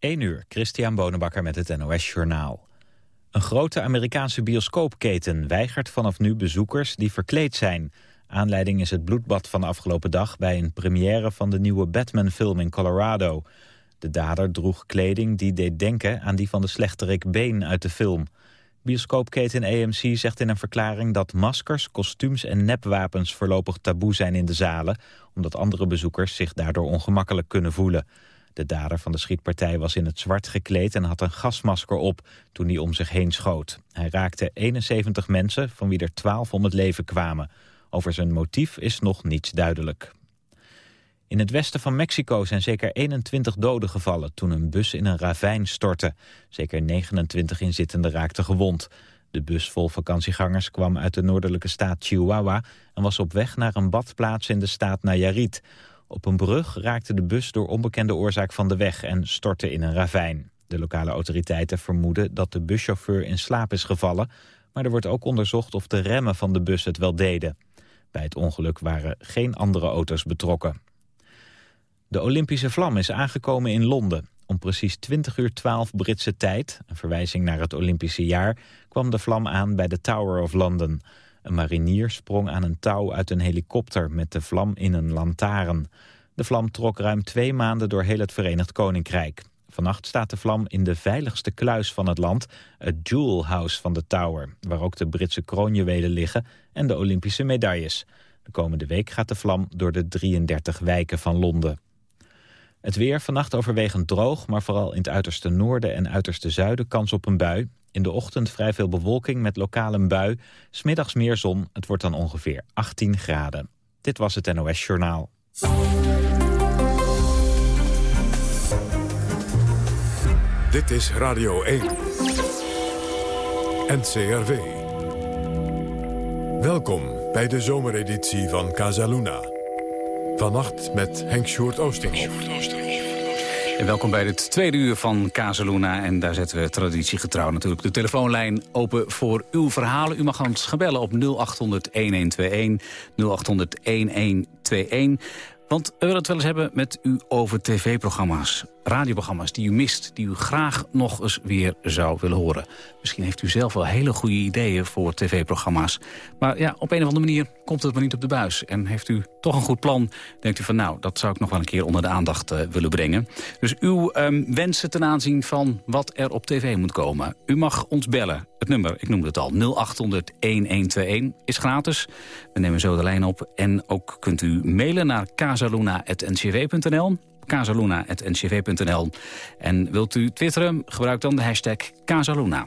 1 uur, Christian Bonenbakker met het NOS Journaal. Een grote Amerikaanse bioscoopketen weigert vanaf nu bezoekers die verkleed zijn. Aanleiding is het bloedbad van afgelopen dag... bij een première van de nieuwe Batman-film in Colorado. De dader droeg kleding die deed denken aan die van de slechterik Bane uit de film. Bioscoopketen AMC zegt in een verklaring dat maskers, kostuums en nepwapens voorlopig taboe zijn in de zalen, omdat andere bezoekers zich daardoor ongemakkelijk kunnen voelen. De dader van de schietpartij was in het zwart gekleed en had een gasmasker op toen hij om zich heen schoot. Hij raakte 71 mensen, van wie er 12 om het leven kwamen. Over zijn motief is nog niets duidelijk. In het westen van Mexico zijn zeker 21 doden gevallen toen een bus in een ravijn stortte. Zeker 29 inzittenden raakten gewond. De bus vol vakantiegangers kwam uit de noordelijke staat Chihuahua en was op weg naar een badplaats in de staat Nayarit. Op een brug raakte de bus door onbekende oorzaak van de weg en stortte in een ravijn. De lokale autoriteiten vermoeden dat de buschauffeur in slaap is gevallen, maar er wordt ook onderzocht of de remmen van de bus het wel deden. Bij het ongeluk waren geen andere auto's betrokken. De Olympische vlam is aangekomen in Londen. Om precies 20 uur 12 Britse tijd, een verwijzing naar het Olympische jaar, kwam de vlam aan bij de Tower of London. Een marinier sprong aan een touw uit een helikopter met de vlam in een lantaarn. De vlam trok ruim twee maanden door heel het Verenigd Koninkrijk. Vannacht staat de vlam in de veiligste kluis van het land, het Jewel House van de Tower, waar ook de Britse kroonjuwelen liggen en de Olympische medailles. De komende week gaat de vlam door de 33 wijken van Londen. Het weer vannacht overwegend droog, maar vooral in het uiterste noorden en uiterste zuiden kans op een bui. In de ochtend vrij veel bewolking met lokale bui. Smiddags meer zon, het wordt dan ongeveer 18 graden. Dit was het NOS Journaal. Dit is Radio 1. NCRV. Welkom bij de zomereditie van Casaluna. Vannacht met Henk Sjoerd Oosterhoff. En welkom bij het tweede uur van Casaluna. En daar zetten we traditiegetrouw natuurlijk de telefoonlijn open voor uw verhalen. U mag ons gaan bellen op 0800-1121, 0800-1121. Want we willen het wel eens hebben met u over tv-programma's, radioprogramma's die u mist, die u graag nog eens weer zou willen horen. Misschien heeft u zelf wel hele goede ideeën voor tv-programma's. Maar ja, op een of andere manier komt het maar niet op de buis. En heeft u toch een goed plan, denkt u van nou, dat zou ik nog wel een keer onder de aandacht uh, willen brengen. Dus uw um, wensen ten aanzien van wat er op tv moet komen. U mag ons bellen. Het nummer, ik noemde het al, 0800-1121 is gratis. We nemen zo de lijn op. En ook kunt u mailen naar casaluna.ncv.nl casaluna.ncv.nl. En wilt u twitteren, gebruik dan de hashtag Casaluna.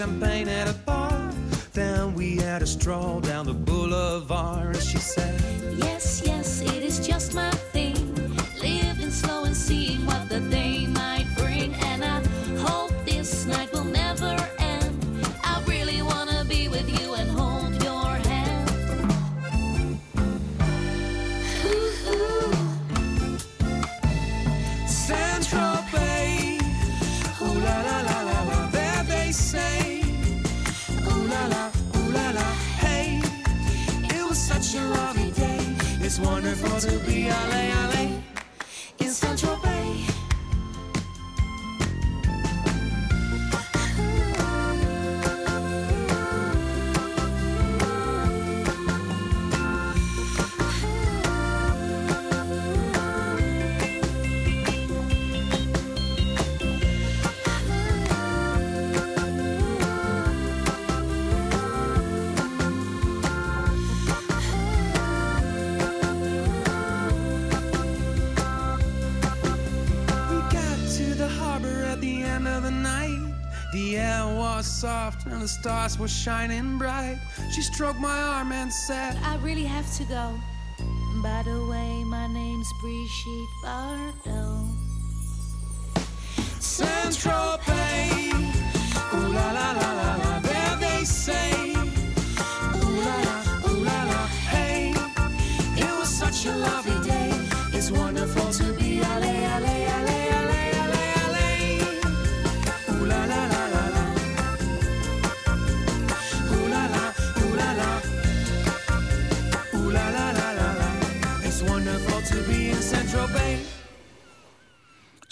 champagne at a bar. Then we had a stroll down the boulevard. And she said, The air was soft and the stars were shining bright. She stroked my arm and said, I really have to go. By the way, my name's Brigitte Bardot. Central Bay. Ooh la la la la la, there they say. Ooh la la, ooh la la, hey. It was such a lovely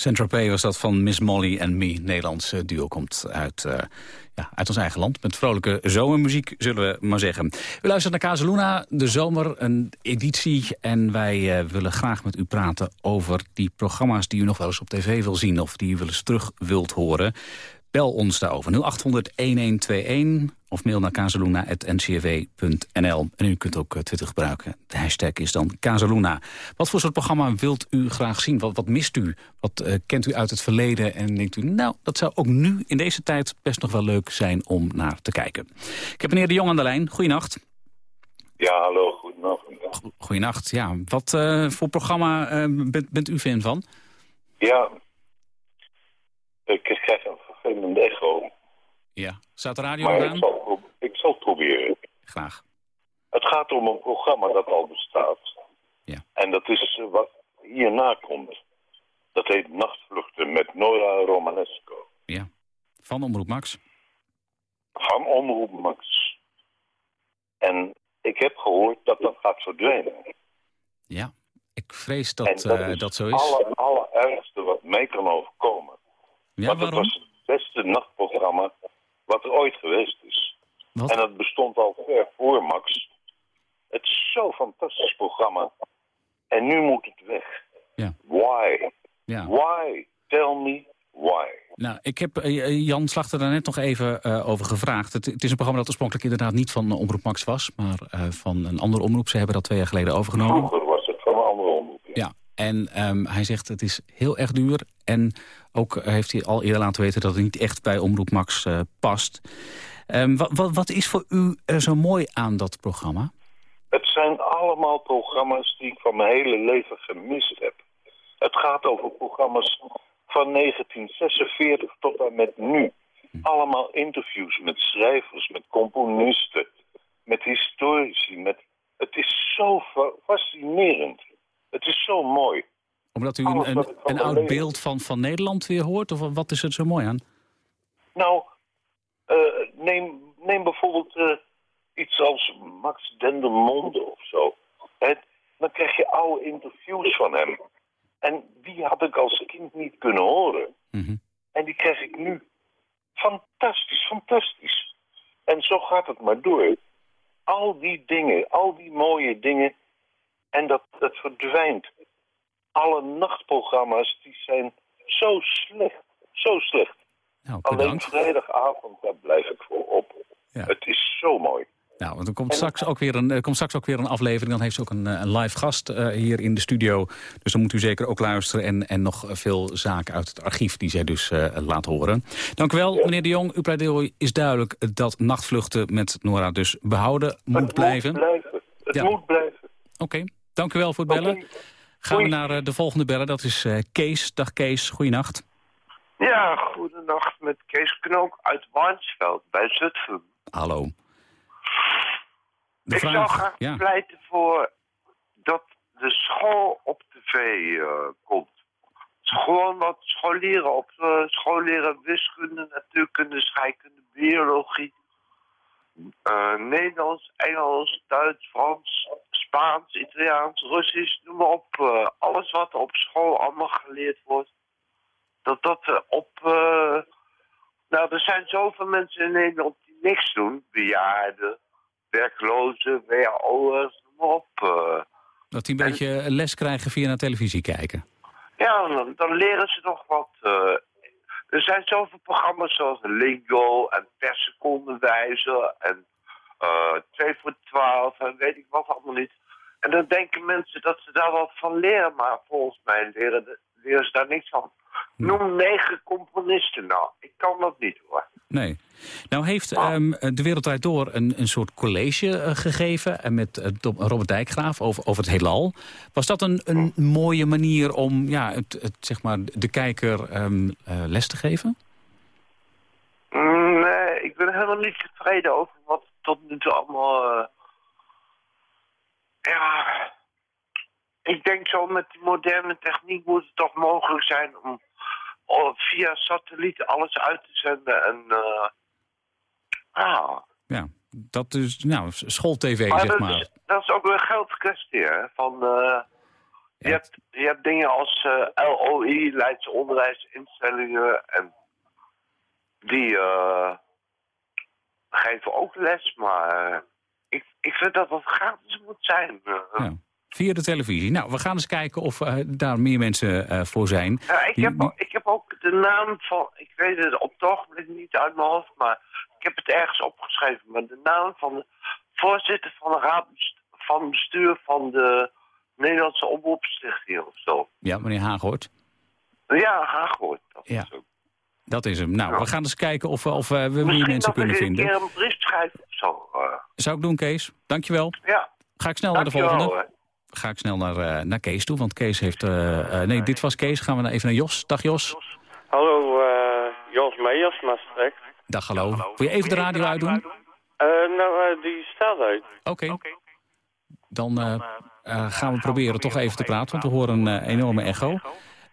Saint-Tropez was dat van Miss Molly en Me. Nederlands eh, duo komt uit, eh, ja, uit ons eigen land. Met vrolijke zomermuziek, zullen we maar zeggen. U luistert naar Casaluna, de zomer, een editie. En wij eh, willen graag met u praten over die programma's... die u nog wel eens op tv wil zien of die u wel eens terug wilt horen. Bel ons daarover 0800-1121 of mail naar kazeluna.ncv.nl. En u kunt ook eh, Twitter gebruiken. De hashtag is dan Kazeluna. Wat voor soort programma wilt u graag zien? Wat, wat mist u? Wat eh, kent u uit het verleden? En denkt u, nou, dat zou ook nu in deze tijd best nog wel leuk zijn om naar te kijken. Ik heb meneer De Jong aan de lijn. Goeienacht. Ja, hallo, goedenavond. Go- Goeienacht, ja. Wat eh, voor programma bent, bent u fan van? Ja, ik krijg echo, Ja. Staat de radio maar nog ik aan? zal, ik zal het proberen. Graag. Het gaat om een programma dat al bestaat. Ja. En dat is eh, wat hierna komt. Dat heet Nachtvluchten met Nora Romanesco. Ja. Van Omroep Max. Van Omroep Max. En ik heb gehoord dat dat gaat verdwijnen. Ja. Ik vrees dat dat eh, is dat zo het is. aller, allerergste wat mij kan overkomen. Ja, Want het waarom? was het beste nachtprogramma wat er ooit geweest is. Wat? En dat bestond al ver voor Max. Het is zo'n fantastisch programma. En nu moet het weg. Ja. Why? Ja. Why? Tell me why. Nou, ik heb eh, Jan Slachter daar net nog even eh, over gevraagd. Het, het is een programma dat oorspronkelijk inderdaad niet van eh, Omroep Max was... maar van een andere omroep. Ze hebben dat twee jaar geleden overgenomen. Vroeger was het van een andere omroep. Ja, en ehm, hij zegt het is heel erg duur. En ook eh, heeft hij al eerder laten weten dat het niet echt bij Omroep Max eh, past. Ehm, wat, wat, wat is voor u eh, zo mooi aan dat programma? Het zijn allemaal programma's die ik van mijn hele leven gemist heb. Het gaat over programma's van 1946 tot en met nu. Allemaal interviews met schrijvers, met componisten, met historici. Met... Het is zo fa- fascinerend. Het is zo mooi. Omdat u een, een, een oud beeld van, van Nederland weer hoort? Of wat is er zo mooi aan? Nou, eh, neem, neem bijvoorbeeld eh, iets als Max Dendermonde of zo. Hè, dan krijg je oude interviews van hem. En die had ik als kind niet kunnen horen. Mhm. En die krijg ik nu. Fantastisch, fantastisch. En zo gaat het maar door. Al die dingen, al die mooie dingen. En dat, dat verdwijnt. Alle nachtprogramma's die zijn zo slecht. Zo slecht. Nou, Alleen vrijdagavond, daar blijf ik voor op. Ja. Het is zo mooi. Nou, want er komt straks, ook weer een, komt straks ook weer een aflevering. Dan heeft ze ook een, eh, een live gast eh, hier in de studio. Dus dan moet u zeker ook luisteren. En, en nog veel zaken uit het archief die zij dus eh, laat horen. Dank u wel, meneer de Jong. Uw pleidooi is duidelijk dat nachtvluchten met Nora dus behouden moet blijven. moet blijven. Het Ja. moet blijven. Oké, dank u wel voor het bellen. Gaan we naar eh, de volgende bellen. Dat is eh, Kees. Dag Kees, goeienacht. Ja, goedenacht met Kees Knook uit Warnsveld bij Zutphen. Hallo. De ik zou graag ja. pleiten voor dat de school op tv eh, komt. Gewoon wat scholieren op eh, scholieren wiskunde, natuurkunde, scheikunde, biologie, Nederlands, Engels, Duits, Frans, Spaans, Italiaans, Russisch, noem maar op. eh, alles wat op school allemaal geleerd wordt. Dat dat eh, op... eh, nou, er zijn zoveel mensen in Nederland die niks doen. Bejaarden, werklozen, WHO'ers, noem maar op. Dat die een beetje les krijgen via naar televisie kijken. Ja, dan, dan leren ze nog wat. er zijn zoveel programma's zoals Lingo en Per Seconde Wijzer en eh 2 voor 12 en weet ik wat allemaal niet. En dan denken mensen dat ze daar wat van leren, maar volgens mij leren, de- leren ze daar niks van. Noem negen componisten nou. Ik kan dat niet hoor. Nee. Nou heeft ehm, De Wereld Draait Door een, een soort college eh, gegeven... en met eh, Robert Dijkgraaf over, over het heelal. Was dat een, een mooie manier om ja, het, het, zeg maar, de kijker ehm, eh, les te geven? Mm, Nee, ik ben helemaal niet tevreden over wat tot nu toe allemaal... eh, Ja, ik denk zo met die moderne techniek moet het toch mogelijk zijn om via satelliet alles uit te zenden. En, eh, ah. Ja, dat is nou, schooltv, zeg dat, maar. Is, dat is ook weer geldkwestie, hè? Van, eh, je, hebt, je hebt dingen als LOI, Leidse onderwijsinstellingen, en die eh, geven ook les, maar eh, ik, ik vind dat dat gratis moet zijn. Eh, Ja. Via de televisie. Nou, we gaan eens kijken of eh, daar meer mensen voor zijn. Ja, ik, heb, ook- ik heb ook de naam van, ik weet het op het ogenblik niet uit mijn hoofd, maar ik heb het ergens opgeschreven. Maar de naam van de voorzitter van de raad van bestuur van de Nederlandse Omroepstichting of zo. Ja, meneer Haaghoort. Ja, Haagwoord. Dat Ja. is ook. Dat is hem. Nou, Ja. we gaan eens kijken of, we- of eh, we meer Misschien mensen dat kunnen ik een vinden. keer een brief schrijf of zo. eh. Zou ik doen, Kees. Dankjewel. ja, Ga ik snel naar de volgende. hè. Ga ik snel naar, eh, naar Kees toe, want Kees heeft... eh, eh, nee, dit was Kees. Gaan we even naar Jos. Dag Jos. Hallo, eh, Jos Meijers, Maastricht. Dag, hallo. Wil je even de radio uitdoen? Eh, nou, eh, die staat uit. Oké. Dan eh, eh, gaan we proberen toch even te praten, want we horen een enorme echo.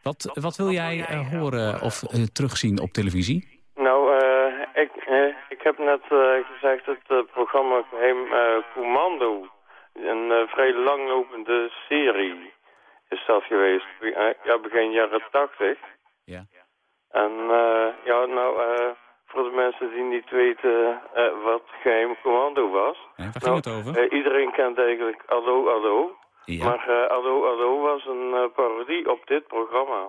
Wat, wat wil jij eh, horen of eh, terugzien op televisie? Nou, eh, ik, eh, ik heb net eh, gezegd het eh, programma Geheim eh, Commando. Een eh, vrij langlopende serie is dat geweest. Be- eh, ja, begin jaren tachtig. Ja. En eh, ja, nou, eh, voor de mensen die niet weten eh, wat Geheim Commando was. Nee, waar Nou, ging het over? eh, iedereen kent eigenlijk Allo Allo. Ja, Maar Allo Allo was een eh, parodie op dit programma.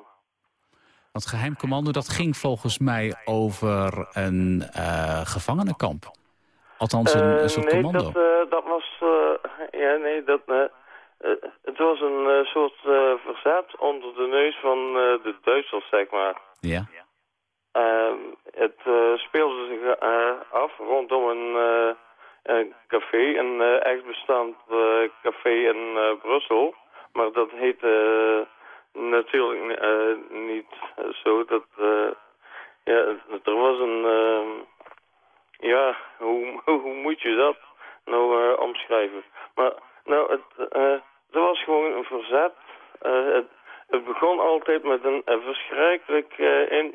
want geheim commando, dat ging volgens mij over een eh, gevangenenkamp. Althans, een, een Eh, soort nee, commando. dat, dat was... ja, nee, dat... het was een soort verzet onder de neus van de Duitsers, zeg maar. Ja, Ehm, het speelde zich af rondom een, een café, een eh, echt bestaand eh, café in eh, Brussel. Maar dat heette eh, natuurlijk niet zo. Dat, ja, er was een... ja, hoe, hoe moet je dat nou omschrijven? Maar nou, het, er was gewoon een verzet. Het, het begon altijd met een, verschrikkelijk eh, in,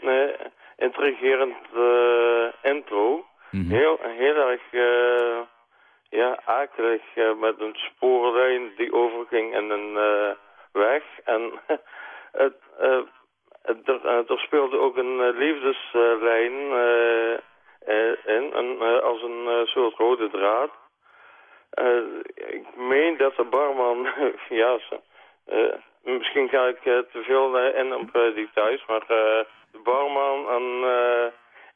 intrigerend eh, intro. Mhm. Heel, heel erg eh, ja, akelig eh, met een spoorlijn die overging in een eh, weg. En het, het- er, eh, er speelde ook een liefdeslijn in, een, als een soort rode draad. Ik meen dat de barman, ja, misschien ga ik te veel in op details, maar de barman en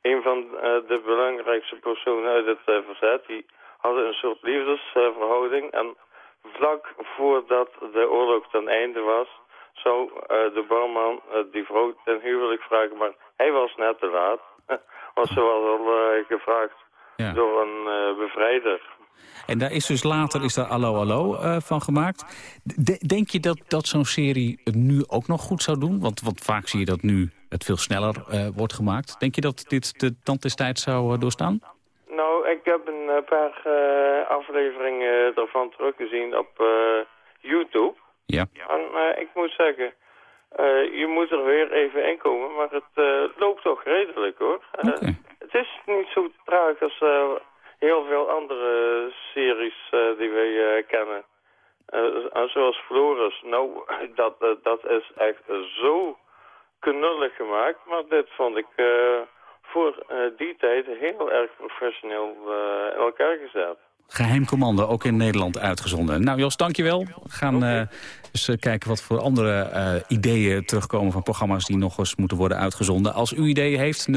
een van eh, de belangrijkste personen uit het eh, verzet, die hadden een soort liefdesverhouding. en vlak voordat de oorlog ten einde was, zou eh, de barman die vrouw ten huwelijk vragen, maar hij was net te laat. Want ze was al gevraagd Ja. door een bevrijder. En daar is dus later is daar Allo Allo eh, van gemaakt. De- denk je dat, dat zo'n serie het nu ook nog goed zou doen? Want, want vaak zie je dat nu het veel sneller eh, wordt gemaakt. Denk je dat dit de tand des tijds zou eh, doorstaan? Nou, ik heb een paar afleveringen ervan teruggezien op YouTube. Ja. En ik moet zeggen, je moet er weer even in komen, maar het loopt toch redelijk hoor. Het is niet zo traag als heel veel andere series eh, die wij eh, kennen. uh, zoals Floris. Nou, dat, dat is echt zo knullig gemaakt. Maar dit vond ik voor die tijd heel erg professioneel in elkaar gezet. Geheim commando, ook in Nederland uitgezonden. Nou Jos, dankjewel. We gaan okay. uh, eens uh, kijken wat voor andere uh, ideeën terugkomen van programma's die nog eens moeten worden uitgezonden. Als u ideeën heeft, 0800-1121.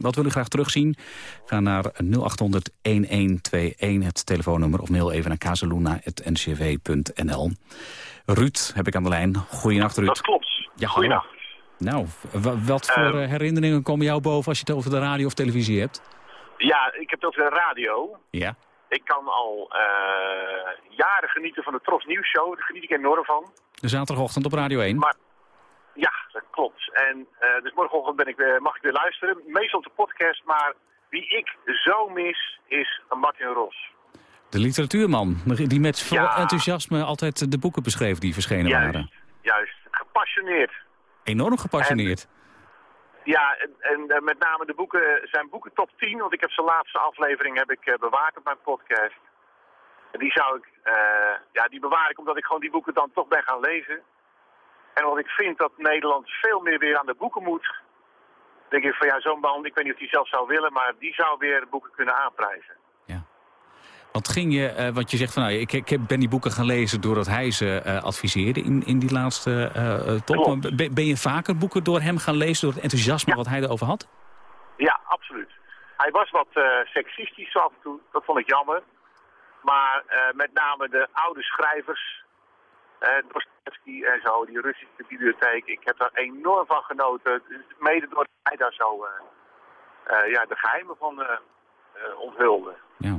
Wat wil u graag terugzien? Ga naar 0800-1121, het telefoonnummer, of mail even naar kazeluna.ncv.nl. Ruud heb ik aan de lijn. Goeienacht Ruud. Dat klopt. Ja, Goeienacht. Nou, wat voor herinneringen komen jou boven als je het over de radio of televisie hebt? Ja, ik heb het over de radio. Ja. Ik kan al uh, jaren genieten van de Tros Nieuws Show. Daar geniet ik enorm van. De zaterdagochtend op Radio 1. Maar, ja, dat klopt. En uh, dus morgenochtend ben ik weer, mag ik weer luisteren. Meestal op de podcast, maar wie ik zo mis is Martin Ros. De literatuurman, die met ja. enthousiasme altijd de boeken beschreef die verschenen juist, waren. Juist, gepassioneerd. Enorm gepassioneerd. En, ja, en, en uh, met name de boeken, zijn boeken top 10, want ik heb zijn laatste aflevering heb ik, uh, bewaard op mijn podcast. En die zou ik, uh, ja, die bewaar ik omdat ik gewoon die boeken dan toch ben gaan lezen. En omdat ik vind dat Nederland veel meer weer aan de boeken moet. denk ik van ja, zo'n man, ik weet niet of hij zelf zou willen, maar die zou weer boeken kunnen aanprijzen. Want ging je, uh, want je zegt van nou, ik, ik ben die boeken gaan lezen doordat hij ze uh, adviseerde in, in die laatste uh, top. Ben, ben, je vaker boeken door hem gaan lezen, door het enthousiasme ja. wat hij erover had? Ja, absoluut. Hij was wat seksistisch af en toe, dat vond ik jammer. Maar met name de oude schrijvers, Dostoevsky en zo, die Russische bibliotheek, ik heb daar enorm van genoten. Mede doordat hij daar zo ja, de geheimen van onthulde. Ja.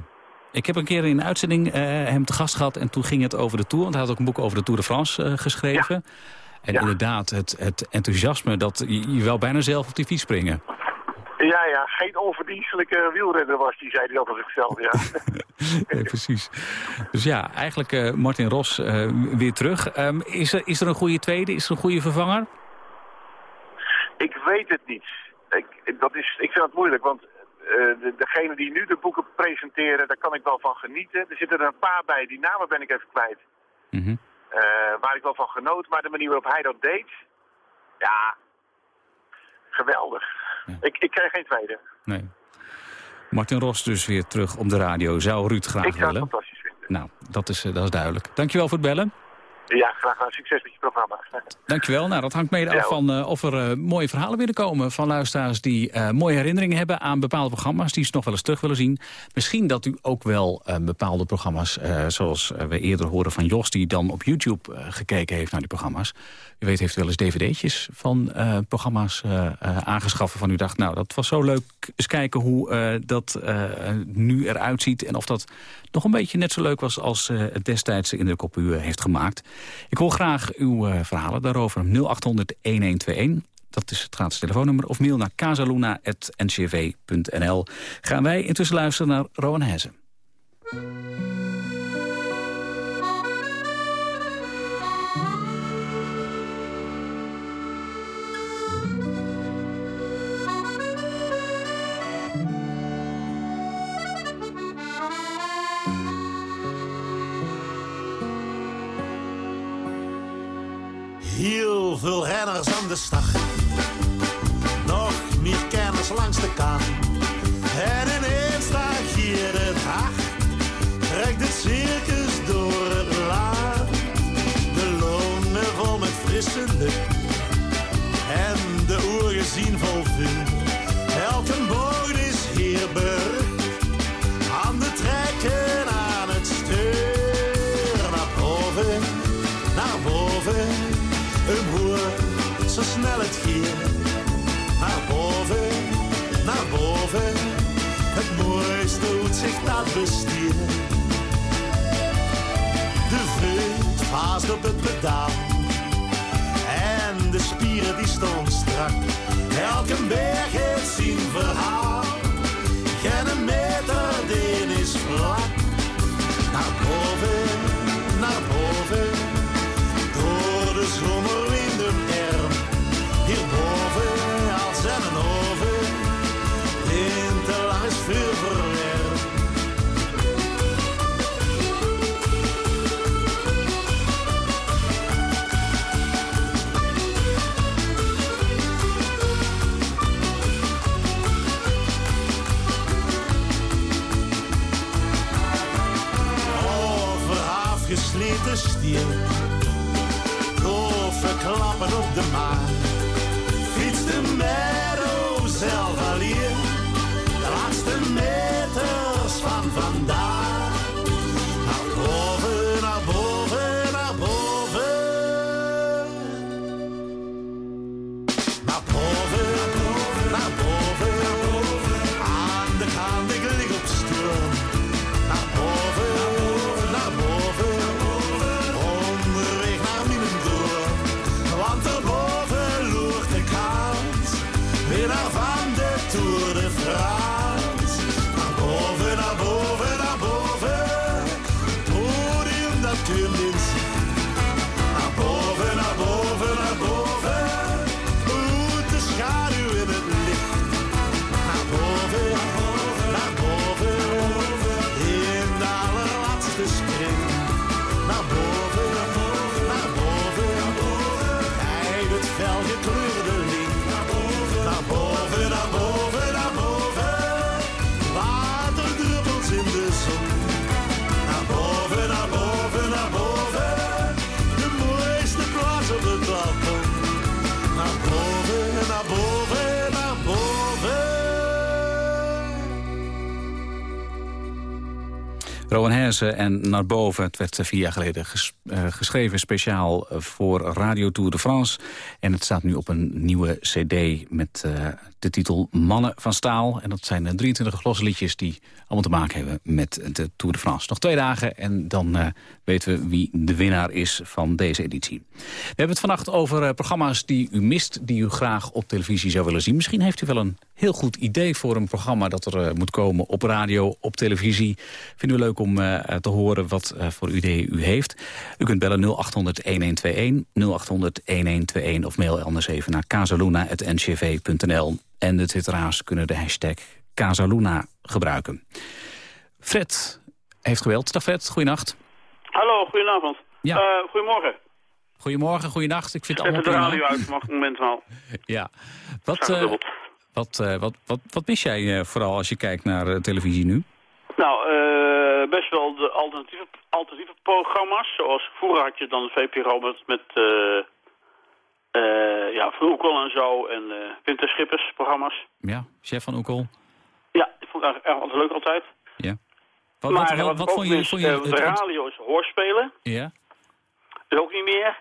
Ik heb een keer in een uitzending uh, hem te gast gehad en toen ging het over de Tour. Want hij had ook een boek over de Tour de France uh, geschreven. Ja. En ja. inderdaad, het, het, enthousiasme dat je, je wel bijna zelf op die fiets springen. Ja, ja, geen onverdienstelijke wielrenner was die, zei hij over zichzelf, ja. nee, precies. Dus ja, eigenlijk uh, Martin Ros weer terug. Um, is, er, is er een goede tweede? Is er een goede vervanger? Ik weet het niet. Ik, dat is, ik vind het moeilijk, want de, degene die nu de boeken presenteren, daar kan ik wel van genieten. Er zitten er een paar bij, die namen ben ik even kwijt. Mm -hmm. uh, waar ik wel van genoot, maar de manier waarop hij dat deed, ja, geweldig. Ja. Ik, ik krijg geen tweede. Nee. Martin Ros dus weer terug op de radio. Zou Ruud graag ik zou willen? het fantastisch vinden. Nou, dat is, dat is duidelijk. Dankjewel voor het bellen. Ja, graag gedaan. Succes met je programma. Dankjewel. Nou, dat hangt mede af van uh, of er uh, mooie verhalen willen komen... van luisteraars die uh, mooie herinneringen hebben aan bepaalde programma's... die ze nog wel eens terug willen zien. Misschien dat u ook wel bepaalde programma's... zoals we eerder horen van Jos... die dan op YouTube gekeken heeft naar die programma's. U weet, heeft wel eens dvd'tjes van programma's aangeschaft... van u dacht, nou, dat was zo leuk. Eens kijken hoe dat nu eruit ziet... en of dat nog een beetje net zo leuk was... als het destijds in de kop u heeft gemaakt... Ik hoor graag uw uh, verhalen daarover. 0800-1121, dat is het gratis telefoonnummer. Of mail naar casaluna.ncv.nl. Gaan wij intussen luisteren naar Rowan Hezen. Veel renners aan de start. Nog meer kenners langs de kant. En ineens staat hier het hart. Trekt het circus door het laag. De lonen vol met frisse lucht. En de oergezien vol vuur. Elke bocht is hier. Uitzicht dat bestier. De vreugd vaast op het pedaal. En de spieren die stond strak. Elke berg heeft zijn verhaal. Dove klappen op de maan. En Naar Boven. Het werd vier jaar geleden eh, geschreven speciaal voor Radio Tour de France. En het staat nu op een nieuwe cd met eh, de titel Mannen van Staal. En dat zijn eh, 23 losse liedjes die allemaal te maken hebben met de Tour de France. Nog twee dagen en dan eh, weten we wie de winnaar is van deze editie. We hebben het vannacht over eh, programma's die u mist, die u graag op televisie zou willen zien. Misschien heeft u wel een heel goed idee voor een programma dat er eh, moet komen op radio, op televisie. Vinden we leuk om eh, te horen wat eh, voor idee u heeft. U kunt bellen 0800-1121, 0800-1121 of mail anders even naar casaluna.ncv.nl. En de twitteraars kunnen de hashtag Casaluna gebruiken. Fred heeft geweld. Dag Fred, goeienacht. Hallo, goedenavond. Ja. Eh, goedemorgen. Goedemorgen, goeienacht. Ik vind het allemaal de prima. radio uit, mag een moment wel. Ja. Wat, gedubbeld. wat, eh, wat, wat, wat mis jij vooral als je kijkt naar televisie nu? Nou, eh, best wel de alternatieve, alternatieve programma's. Zoals vroeger had je dan de VPRO met, met eh eh, ja, Van Oekel en zo. En eh Winter Schippers programma's. Ja, chef van Oekel. Ja, ik vond het eigenlijk erg leuk altijd. Ja. Wat, maar wat, wat, vond je... mis, Vond je eh, het- de radio is hoorspelen. ja? Is ook niet meer.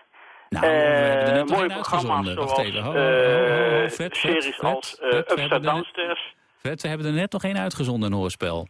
Nou, we hebben er net Eh, mooie programma's zoals even. Ho, ho, ho, ho, eh, Fred, Fred, series als eh Upside hebben er net- Downstairs. Fred, we hebben er net nog één uitgezonden, een hoorspel.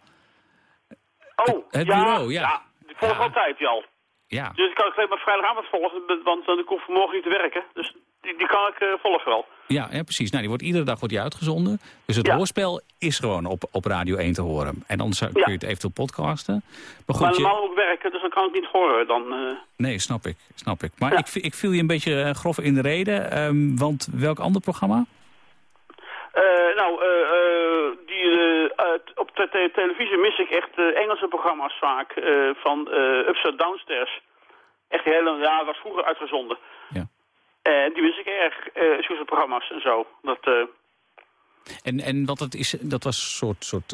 Oh, het ja, bureau, ja. die volg Ja. altijd, Jal. Ja, Dus ik kan ik alleen maar vrijdagavond volgen, want dan hoef ik morgen niet te werken. Dus die, die kan ik eh, volgen wel. ja, ja, precies. Nou, die wordt, iedere dag wordt die uitgezonden. Dus het Ja. hoorspel is gewoon op, op Radio 1 te horen. En dan zou, Ja. kun je het eventueel podcasten. Maar Maar goed, je, normaal moet ik werken, dus dan kan ik niet horen. Dan, eh, nee, snap ik. Snap ik. Maar Ja. ik, ik viel je een beetje eh, grof in de reden. ehm, want welk ander programma? Eh, nou, eh, eh, die, uit- op televisie mis ik echt Engelse programma's vaak. van Upside Downstairs. Echt die hele, ja, dat was vroeger uitgezonden. Ja. En die mis ik erg, zulke programma's en zo. Dat, En, en wat het is, dat was een soort, soort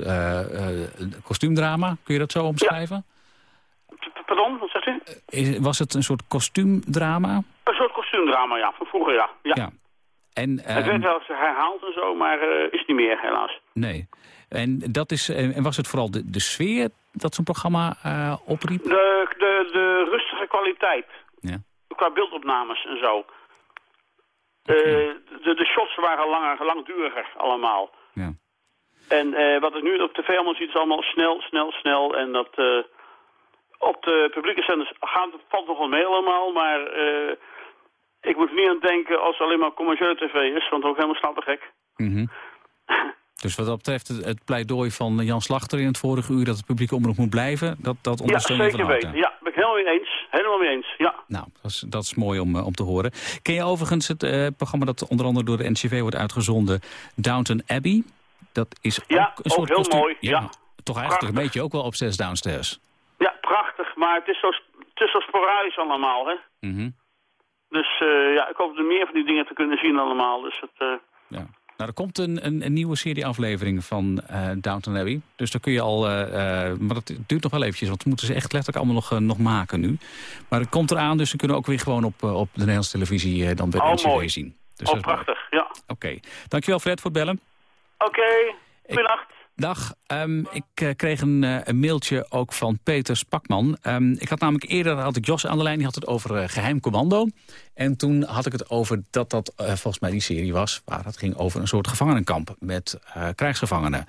kostuumdrama. Kun je dat zo omschrijven? pardon, wat zegt u? Is, was het een soort kostuumdrama? Een soort kostuumdrama, ja, van vroeger, ja. ja. Ja. En, Het werd ehm, wel eens herhaald en zo, maar eh, is niet meer, helaas. nee. En, dat is, eh, en was het vooral de, de sfeer dat zo'n programma eh, opriep? De, de, de rustige kwaliteit. Ja. Qua beeldopnames en zo. De, de shots waren langer, langduriger allemaal. Ja. En wat ik nu op tv allemaal ziet is allemaal snel, snel, snel. En dat op de publieke zenders gaat, valt nog wel mee allemaal. Maar ik moet niet aan denken als alleen maar commerciële tv is. Want ook helemaal te gek. Mhm. Dus wat dat betreft, het, het pleidooi van Jan Slachter in het vorige uur... dat het publieke omroep moet blijven, dat, dat Ja, ondersteun je van zeker weten. Ja, ben ik helemaal mee eens. Helemaal mee eens, ja. Nou, dat is, dat is mooi om, eh, om te horen. Ken je overigens het eh, programma dat onder andere door de NCV wordt uitgezonden... Downton Abbey? Dat is Ja, ook een ook soort heel kostuum- mooi, ja. Toch eigenlijk Prachtig. een beetje ook wel op zes downstairs. Ja, prachtig. Maar het is zo, het is zo sporadisch allemaal, hè. Mhm. Dus eh, ja, ik hoop er meer van die dingen te kunnen zien allemaal. Dus het, eh, Ja. Nou, er komt een, een, een nieuwe serie-aflevering van eh Downton Abbey. Dus daar kun je al... maar dat duurt nog wel eventjes, want dat moeten ze echt letterlijk allemaal nog, nog maken nu. Maar het komt eraan, dus ze kunnen ook weer gewoon op, op de Nederlandse televisie dan bij Oh, mooi. zien. Dus oh, mooi. prachtig, ja. Oké. Dankjewel Fred voor het bellen. Oké, goedenacht. Dag, Ehm, ik eh, kreeg een, eh, een mailtje ook van Peter Spakman. Ehm, ik had namelijk eerder had ik Jos aan de lijn, die had het over eh, geheim commando. En toen had ik het over dat dat volgens mij die serie was... waar het ging over een soort gevangenenkamp met krijgsgevangenen.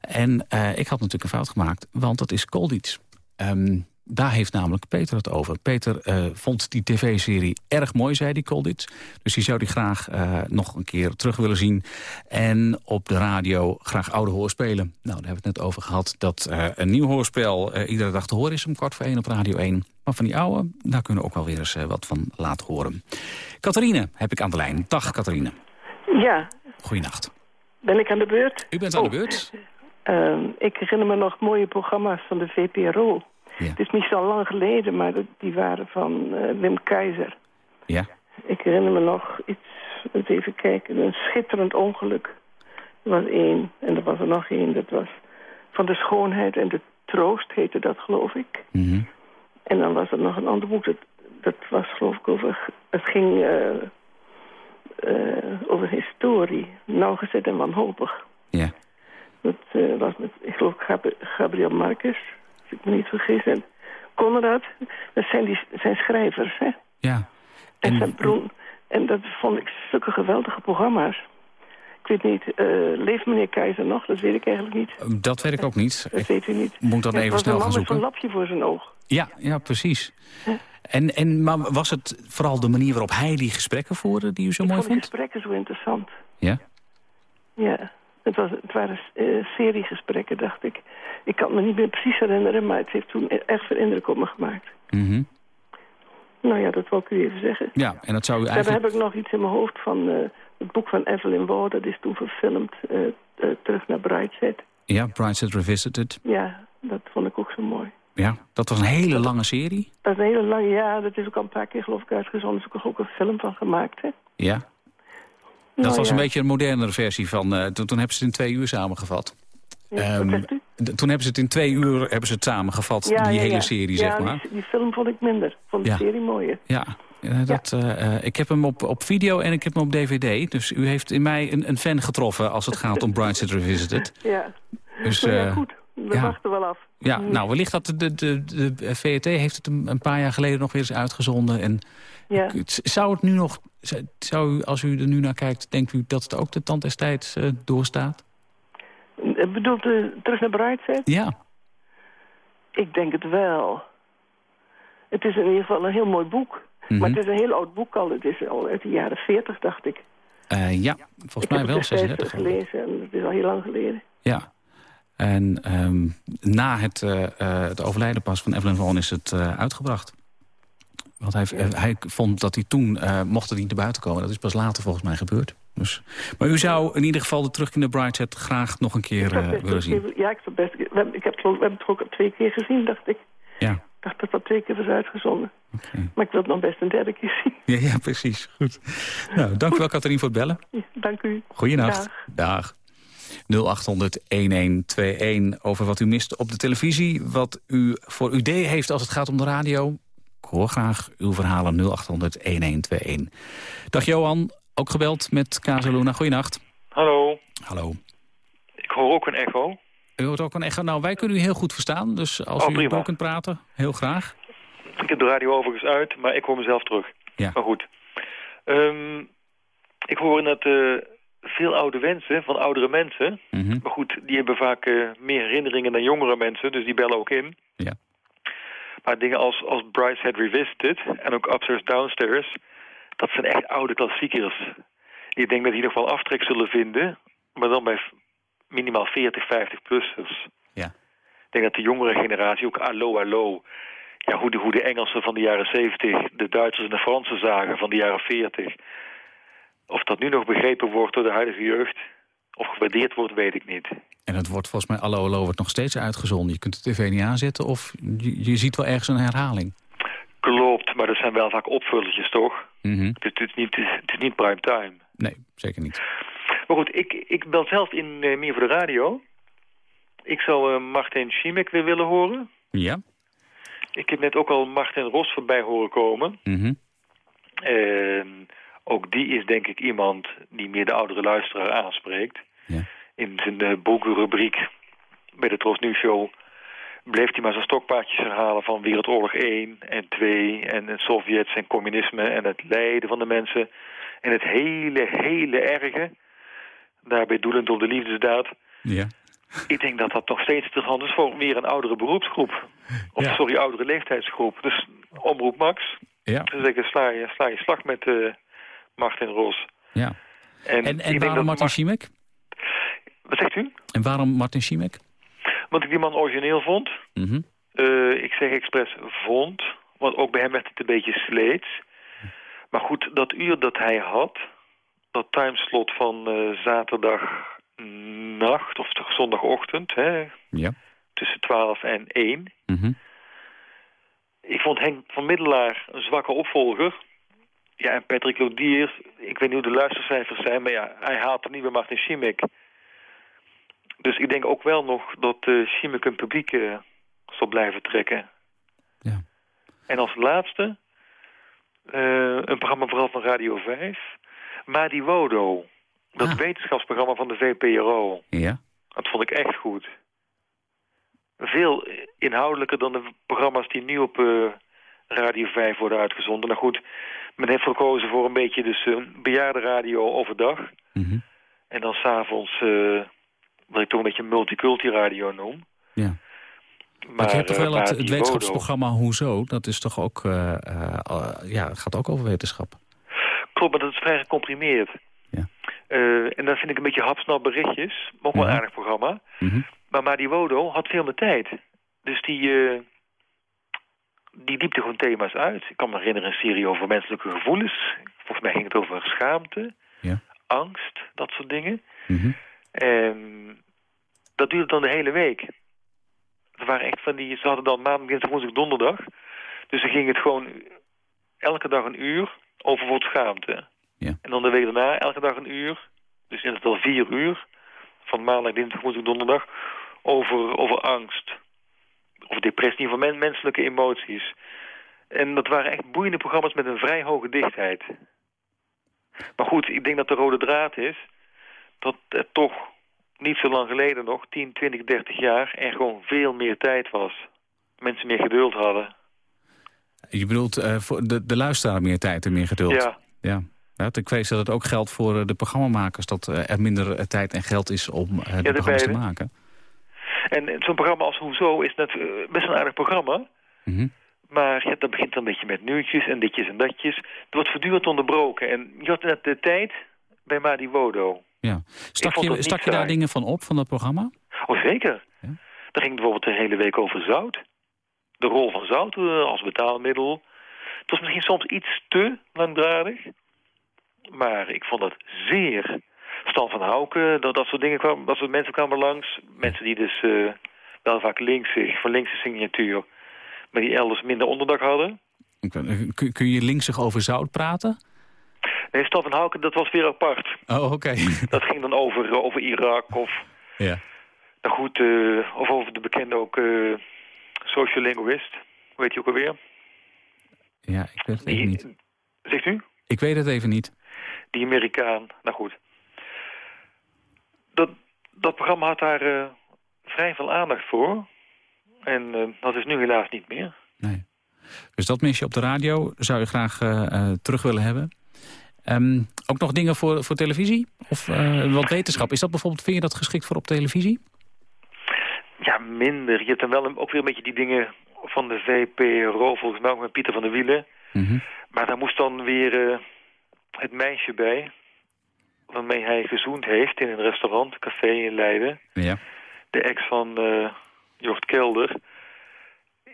En ik had natuurlijk een fout gemaakt, want dat is Kolditz. Ehm, daar heeft namelijk Peter het over. Peter eh, vond die tv-serie erg mooi, zei die Kolditz. Dus die zou die graag eh, nog een keer terug willen zien. En op de radio graag oude hoorspelen. Nou, daar hebben we het net over gehad. Dat eh, een nieuw hoorspel iedere dag te horen is om kwart voor één op Radio 1. Maar van die oude, daar kunnen we ook wel weer eens wat van laten horen. Catharine heb ik aan de lijn. Dag, Catharine. Ja, Goeienacht. ben ik aan de beurt? U bent aan Oh, de beurt. ehm, ik herinner me nog mooie programma's van de VPRO. Ja. Het is niet zo lang geleden, maar die waren van eh, Wim Keizer. Ja. Ik herinner me nog iets, even kijken, een schitterend ongeluk. Er was één, en er was er nog één, dat was van de schoonheid en de troost, heette dat geloof ik. Mhm. En dan was er nog een ander boek, dat, dat was geloof ik over, het ging eh, eh, over historie, nauwgezet en wanhopig. Ja. Dat was met, ik geloof, Gab- Gabriel Marcus, als ik me niet vergis. En Conrad, dat zijn, die, zijn schrijvers, hè? Ja. En, zijn broer. En dat vond ik zulke geweldige programma's. Ik weet niet, eh, leeft meneer Keizer nog? Dat weet ik eigenlijk niet. Dat weet ik ook niet. Dat Ik weet u niet. moet dan Ja, even snel een gaan zoeken. zo'n lapje voor zijn oog. Ja, ja precies. En, en, maar was het vooral de manier waarop hij die gesprekken voerde die u zo ik mooi vond die vond? gesprekken zo interessant. Ja? Ja, het, was, het waren eh, seriegesprekken, dacht ik. Ik kan me niet meer precies herinneren, maar het heeft toen e- echt veel indruk op me gemaakt. Mhm. Nou ja, dat wil ik u even zeggen. Ja, en dat zou u eigenlijk... heb ik nog iets in mijn hoofd van eh, het boek van Evelyn Waugh. Dat is toen verfilmd, eh, terug naar Brideshead. Ja, Brideshead Revisited. Ja, dat vond ik ook zo mooi. Ja, dat was een hele lange serie. Dat is een hele lange, ja, dat is ook al een paar keer geloof ik uitgezonden. Er is ook een film van gemaakt, hè. Ja. Dat Nou was ja. een beetje een modernere versie van... eh, toen, toen hebben ze het in twee uur samengevat. Ja, Ehm, toen hebben ze het in twee uur hebben ze het samengevat, Ja, die ja, hele serie, zeg maar. Die, die film vond ik minder. Vond de serie mooier. Ja, eh, dat, eh, ik heb hem op, op video en ik heb hem op dvd. Dus u heeft in mij een, een fan getroffen als het gaat om Brideshead Revisited. Ja. Dus, ja, eh, goed. We wachten wel af. Ja, nou, wellicht dat de, de, de, de VRT heeft het een, een paar jaar geleden nog weer eens uitgezonden. En Ja. zou het nu nog, zou- u, als u er nu naar kijkt, denkt u dat het ook de tand des tijds eh, doorstaat? Eh, Bedoelt u terug naar Brideshead? Ja. Ik denk het wel. Het is in ieder geval een heel mooi boek. Mhm. Maar het is een heel oud boek al. Het is al uit de jaren 40, dacht ik. Eh, ja, volgens ik mij heb wel het destijds 36. geloof ik. gelezen en het is al heel lang geleden. Ja. En ehm, na het, het overlijden pas van Evelyn Vaughan is het uitgebracht. Want hij, hij vond dat hij toen eh, mocht het niet naar buiten komen. Dat is pas later volgens mij gebeurd. Dus, maar u zou in ieder geval de terug in de Brideshead graag nog een keer best willen zien. ja, ik best... We hebben, ik heb, we hebben het ook twee keer gezien, dacht ik. Ja. Ik dacht dat dat twee keer was uitgezonden. Maar ik wil het nog best een derde keer zien. Ja, ja, precies. Goed. Nou, dank u wel, Katrien, voor het bellen. Ja, Dank u. Goeienacht. Dag. 0800-1121 over wat u mist op de televisie. Wat u voor idee heeft als het gaat om de radio. Ik hoor graag uw verhalen 0800-1121. Dag Johan, ook gebeld met Casaluna. Goeienacht. Hallo, Hallo. ik hoor ook een echo. U hoort ook een echo. Nou, wij kunnen u heel goed verstaan. Dus als Oh, u prima. ook kunt praten, heel graag. Ik heb de radio overigens uit, maar ik hoor mezelf terug. Ja. Maar goed. Ehm, ik hoor net eh, veel oude wensen van oudere mensen. Mhm. Maar goed, die hebben vaak eh, meer herinneringen dan jongere mensen, dus die bellen ook in. Ja. Maar dingen als, als Brideshead Revisited en ook Upstairs Downstairs... dat zijn echt oude klassiekers. Ik denk dat die nog wel aftrek zullen vinden... maar dan bij minimaal 40, 50-plussers. Ja. Ik denk dat de jongere generatie ook Allo Allo... Ja, hoe, de, hoe de Engelsen van de jaren 70, de Duitsers en de Fransen zagen van de jaren 40... Of dat nu nog begrepen wordt door de huidige jeugd... of gewaardeerd wordt, weet ik niet. En het wordt volgens mij, Allo Allo wordt nog steeds uitgezonden. Je kunt de tv niet aanzetten of je, je ziet wel ergens een herhaling. Klopt, maar dat zijn wel vaak opvulletjes, toch? Mhm. Het, is, het, is niet, het is niet prime time. Nee, zeker niet. Maar goed, ik, ik bel zelf in eh, meer voor de radio. Ik zou eh, Martin Schimek weer willen horen. Ja. Ik heb net ook al Martin Ros voorbij horen komen. En ook die is denk ik iemand die meer de oudere luisteraar aanspreekt. Ja. In zijn uh, boekenrubriek bij de Tros Nieuws Show bleef hij maar zijn stokpaardjes herhalen van Wereldoorlog 1 en 2 en de Sovjets en communisme en het lijden van de mensen en het hele, hele erge, daarbij doelend op de liefdesdaad. Ja. Ik denk dat dat nog steeds interessant is voor weer een oudere beroepsgroep. Of Ja. sorry, oudere leeftijdsgroep. Dus Omroep Max. Ja. Dus ik sla je, sla je slag met eh Martin Ros. Ja. En, En, en waarom Martin Mar- Schimek? Wat zegt u? En waarom Martin Schimek? Want ik die man origineel vond. Mhm. Eh, ik zeg expres vond, want ook bij hem werd het een beetje sleets. Maar goed, dat uur dat hij had, dat timeslot van eh, zaterdagnacht of toch zondagochtend, hè, Ja. tussen 12 en 1. Mhm. Ik vond Henk van Middelaar een zwakke opvolger. Ja, en Patrick Lodiers, ik weet niet hoe de luistercijfers zijn, maar ja, hij haalt er niet bij Martin Schimek. Dus ik denk ook wel nog dat uh, Schimek een publiek eh, zal blijven trekken. Ja. En als laatste, eh, een programma vooral van Radio 5, Madi Wodo. Dat wetenschapsprogramma van de VPRO. Ja. Dat vond ik echt goed. Veel inhoudelijker dan de programma's die nu op Radio 5 worden uitgezonden. Nou goed, men heeft gekozen voor een beetje dus uh, bejaardenradio overdag. Mhm. En dan s'avonds, uh, wat ik toch een beetje multiculti radio noem. Ja. Maar, je hebt toch wel het, het wetenschapsprogramma Hoezo? Dat is toch ook, uh, uh, ja, gaat ook over wetenschap. Klopt, maar dat is vrij gecomprimeerd. Ja. Uh, en dan vind ik een beetje hapsnap berichtjes. Ook wel een aardig programma. Mm -hmm. Maar Madi Wodo had veel meer tijd. Dus die, die diepte gewoon thema's uit. Ik kan me herinneren een serie over menselijke gevoelens. Volgens mij ging het over schaamte, ja. angst, dat soort dingen. Mm -hmm. En dat duurde dan de hele week. Waren echt van die, ze hadden dan maandag, dinsdag, woensdag, donderdag. Dus dan ging het gewoon elke dag een uur over bijvoorbeeld schaamte. Ja. En dan de week daarna elke dag een uur. Dus in totaal vier uur. Van maandag, dinsdag, woensdag, donderdag. Over, over angst. Over depressie, over men, menselijke emoties. En dat waren echt boeiende programma's met een vrij hoge dichtheid. Maar goed, ik denk dat de rode draad is... dat er toch niet zo lang geleden nog, 10, 20, 30 jaar... er gewoon veel meer tijd was. Mensen meer geduld hadden. Je bedoelt uh, voor de, de luisteraar meer tijd en meer geduld? Ja. ja. Ja, ik weet dat het ook geldt voor de programmamakers... dat er minder tijd en geld is om uh, de ja, programma's te maken. En zo'n programma als Hoezo is net best een aardig programma. Mm -hmm. Maar ja, dat begint dan een beetje met nieuwtjes en ditjes en datjes. Het wordt voortdurend onderbroken. En je had net de tijd bij Madi Wodo. Ja. Stak je, stak je daar dingen van op, van dat programma? Oh, zeker. Ja? Daar ging bijvoorbeeld de hele week over zout. De rol van zout uh, als betaalmiddel. Het was misschien soms iets te langdradig. Maar ik vond dat zeer... Stan van Houken, dat, dat soort dingen kwamen, dat soort mensen kwamen langs. Mensen die dus uh, wel vaak linksig, van linkse signatuur... maar die elders minder onderdak hadden. Kun, kun je linksig over zout praten? Nee, van Houken, dat was weer apart. Oh, oké. Okay. Dat ging dan over, over Irak of... Ja. Nou goed, uh, of over de bekende ook uh, sociolinguist. Hoe heet hij ook alweer? Ja, ik weet het even niet. Zegt u? Ik weet het even niet. Die Amerikaan, nou goed. Dat, dat programma had daar uh, vrij veel aandacht voor. En uh, dat is nu helaas niet meer. Nee. Dus dat mis je op de radio, zou je graag uh, terug willen hebben. Um, ook nog dingen voor, voor televisie? Of wat wetenschap? Is dat bijvoorbeeld, vind je dat geschikt voor op televisie? Ja, minder. Je hebt dan wel ook weer een beetje die dingen van de VPRO, volgens mij ook met Pieter van der Wielen. Mm -hmm. Maar daar moest dan weer het meisje bij waarmee hij gezoend heeft in een restaurant, café in Leiden. Ja. De ex van uh, Jort Kelder.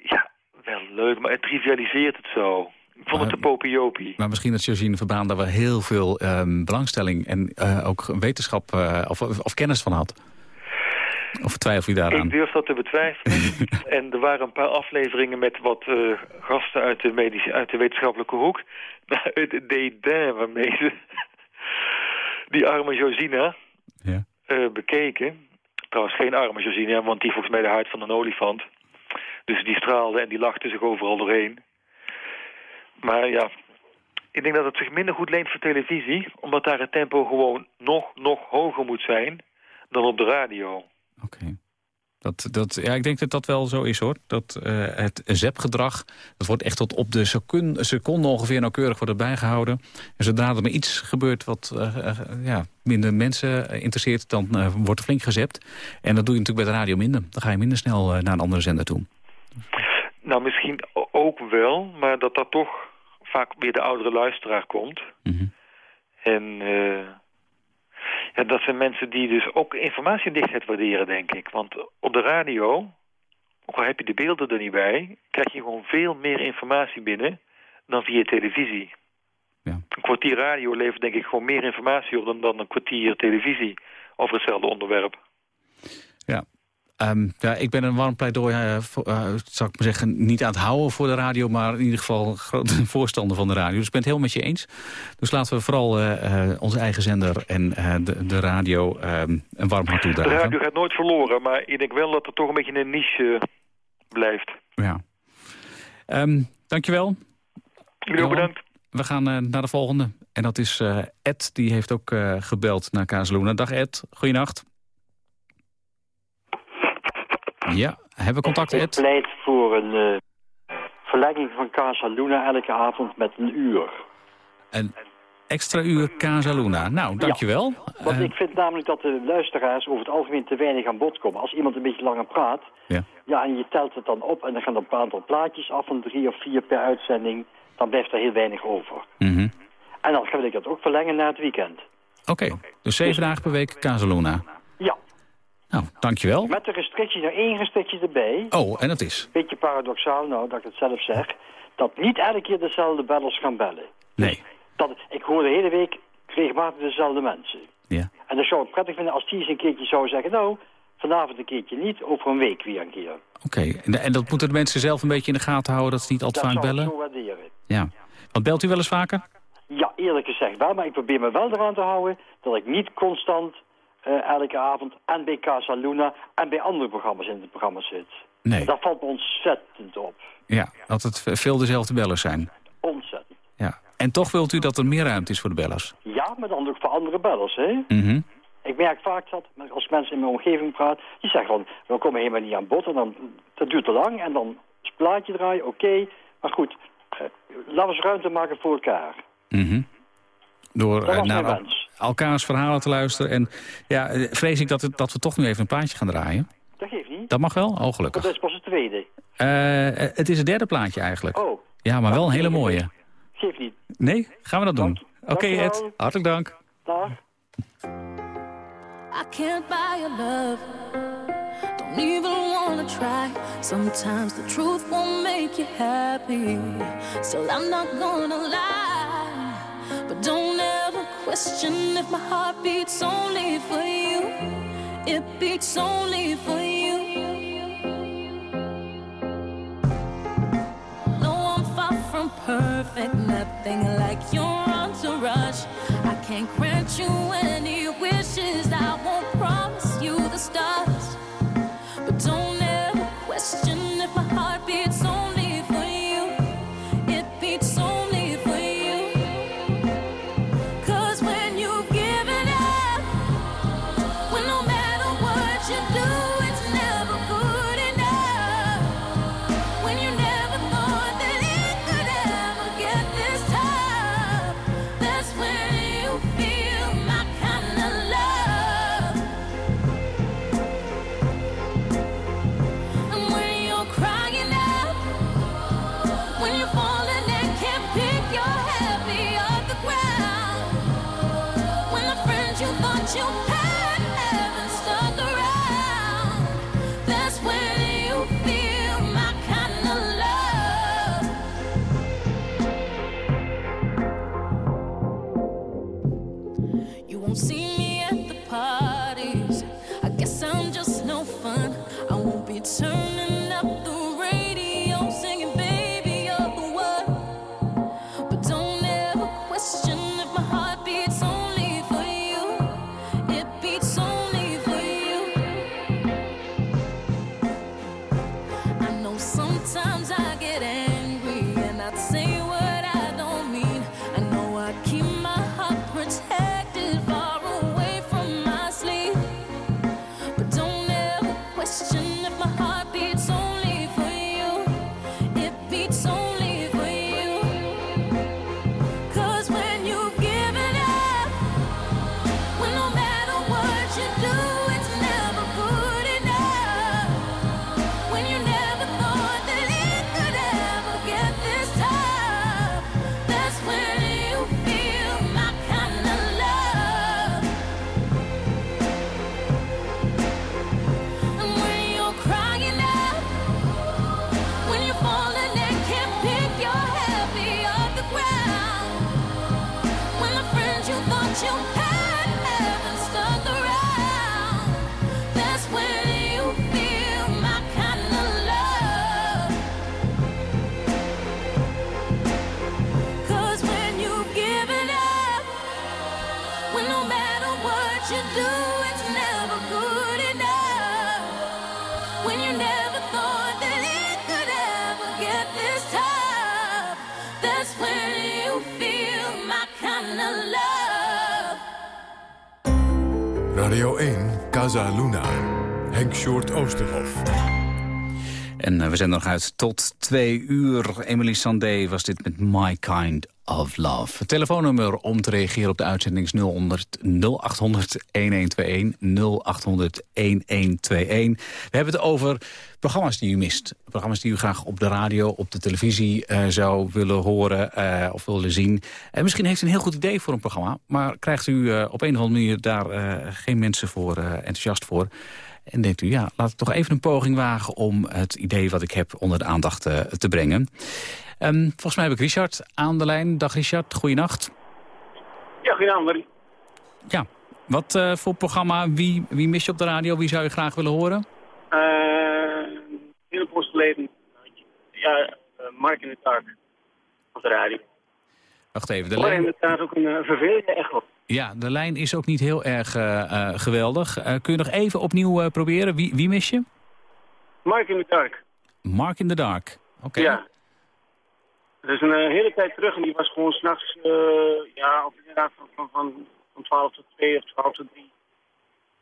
Ja, wel leuk, maar het trivialiseert het zo. Ik vond maar, het te popiopie. Maar misschien dat Josine Verbaan daar wel heel veel um, belangstelling en uh, ook wetenschap uh, of, of, kennis van had. Of twijfel je daaraan? Ik durf dat te betwijfelen. en er waren een paar afleveringen met wat uh, gasten uit de, medische, uit de wetenschappelijke hoek. Het dédain waarmee ze... Die arme Josina, Ja. eh, bekeken. Trouwens geen arme Georgina, want die volgens mij de huid van een olifant. Dus die straalde en die lachte zich overal doorheen. Maar ja, ik denk dat het zich minder goed leent voor televisie... omdat daar het tempo gewoon nog, nog hoger moet zijn dan op de radio. Dat, dat, ja, ik denk dat dat wel zo is hoor. Dat eh, het zepgedrag, dat wordt echt tot op de seconde, seconde ongeveer nauwkeurig wordt bijgehouden. En zodra er maar iets gebeurt wat eh, eh, ja, minder mensen interesseert, dan wordt er flink gezept. En dat doe je natuurlijk bij de radio minder. Dan ga je minder snel naar een andere zender toe. Nou, misschien ook wel, maar dat dat toch vaak weer de oudere luisteraar komt. En eh, ja, dat zijn mensen die dus ook informatiedichtheid waarderen, denk ik. Want op de radio, ook al heb je de beelden er niet bij... krijg je gewoon veel meer informatie binnen dan via televisie. Een kwartier radio levert denk ik gewoon meer informatie op... dan, dan een kwartier televisie over hetzelfde onderwerp. Ja. Ehm, ja, ik ben een warm pleidooi, voor, eh, zal ik maar zeggen, niet aan het houden voor de radio, maar in ieder geval een grote voorstander van de radio. Dus ik ben het heel met je eens. Dus laten we vooral eh, onze eigen zender en de, de radio ehm, een warm hart De toedragen. radio gaat nooit verloren, maar ik denk wel dat er toch een beetje een niche blijft. Ja. Ehm, dankjewel. Jullie bedankt. We gaan naar de volgende. En dat is Ed, die heeft ook gebeld naar Kazeluna. Dag Ed, goeienacht. Ja, hebben we contact Ik Ed? pleit voor een eh, verlenging van Casa Luna elke avond met een uur. Een extra uur Casaluna. Nou, dankjewel. Want Eh, ik vind namelijk dat de luisteraars over het algemeen te weinig aan bod komen. Als iemand een beetje langer praat, Ja. ja, en je telt het dan op en dan gaan er een aantal plaatjes af van drie of vier per uitzending, dan blijft er heel weinig over. mhm. En dan wil ik dat ook verlengen naar het weekend. Oké, dus zeven dagen per week Casaluna. Ja. Nou, dankjewel. Met de restrictie, er één restrictie erbij. Oh, en dat is? Beetje paradoxaal nou, dat ik het zelf zeg. Dat niet elke keer dezelfde bellers gaan bellen. Nee. Dat, ik hoor de hele week regelmatig dezelfde mensen. Ja. En dan zou ik prettig vinden als die eens een keertje zou zeggen... nou, vanavond een keertje niet, over een week weer een keer. Oké, en, en dat moeten de mensen zelf een beetje in de gaten houden... dat ze niet al te dat vaak zou bellen? ik zo waarderen. Ja. Want belt u wel eens vaker? Ja, eerlijk gezegd wel, maar ik probeer me wel eraan te houden... dat ik niet constant eh, elke avond en bij Casa Luna... en bij andere programma's in het programma zit. Nee. Dat valt me ontzettend op. Ja, dat het veel dezelfde bellers zijn. Ontzettend. Ja. En toch wilt u dat er meer ruimte is voor de bellers? Ja, maar dan ook voor andere bellers, hè? Mhm. Ik merk vaak dat, als mensen in mijn omgeving praten... die zeggen van, we komen helemaal niet aan bod... en dan, dat duurt te lang en dan is het plaatje draaien, oké. Maar goed, eh, laten we eens ruimte maken voor elkaar. Mhm. Door eh, naar elkaars verhalen te luisteren. En ja, vrees ik dat, het, dat we toch nu even een plaatje gaan draaien. Dat geeft niet. Dat mag wel? Oh, gelukkig. Dat is pas het tweede. Eh, eh, het is het derde plaatje eigenlijk. Oh, Ja, maar wel een hele mooie. geeft niet. Nee? Gaan we dat doen? Oké Dankjewel. Ed, hartelijk dank. Dag. I can't buy your love. Don't even wanna try. Sometimes the truth won't make you happy. Still, I'm not gonna lie. But don't question if my heart beats only for you. It beats only for you. No, I'm far from perfect. Nothing like your entourage. I can't grant you any wishes. I won't promise you the stars. En eh, we zijn nog uit tot twee uur. Emily Sandé was dit met My Kind of Love. Het telefoonnummer om te reageren op de uitzending is 0800 0800 1121 0800 1121. We hebben het over programma's die u mist. Programma's die u graag op de radio, op de televisie eh, zou willen horen eh, of willen zien. En misschien heeft u een heel goed idee voor een programma... maar krijgt u op een of andere manier daar geen mensen voor enthousiast voor... En denkt u, ja, laat ik toch even een poging wagen om het idee wat ik heb onder de aandacht eh, te brengen. Ehm, volgens mij heb ik Richard aan de lijn. Dag Richard, goeienacht. Ja, goedenavond. Ja, wat eh, voor programma, wie, wie mis je op de radio, wie zou je graag willen horen? Uh, hele post geleden. Ja, uh, Mark in het Dark. Op de radio. Wacht even, de lijn, inderdaad ook een uh, vervelende echo. Ja, de lijn is ook niet heel erg eh, eh, geweldig. Eh, kun je nog even opnieuw proberen? Wie, wie mis je? Mark in het Dark. Mark in the Dark. Oké. Ja. Dat is een hele tijd terug en die was gewoon s'nachts, ja, of inderdaad van, van, van, van 12 tot 2 of 12 tot 3.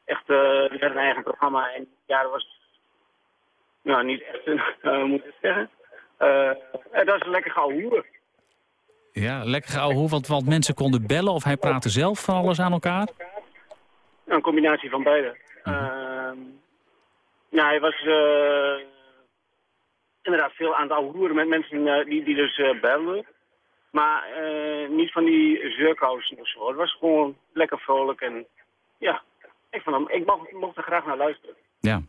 Echt, die had een eigen programma en ja, dat was, nou niet echt, uh, moet ik zeggen. Uh, en dat is een lekker gauw hoer. Ja, lekker gauw hoe, want, want mensen konden bellen of hij praatte zelf van alles aan elkaar? Een combinatie van beide. Uh, nou, hij was uh, inderdaad veel aan het ouwehoeren met mensen uh, die, die dus uh, belden. Maar niet van die zeurkousen of zo. Het was gewoon lekker vrolijk en ja, ik, vond hem, ik mocht, mocht er graag naar luisteren. Ja.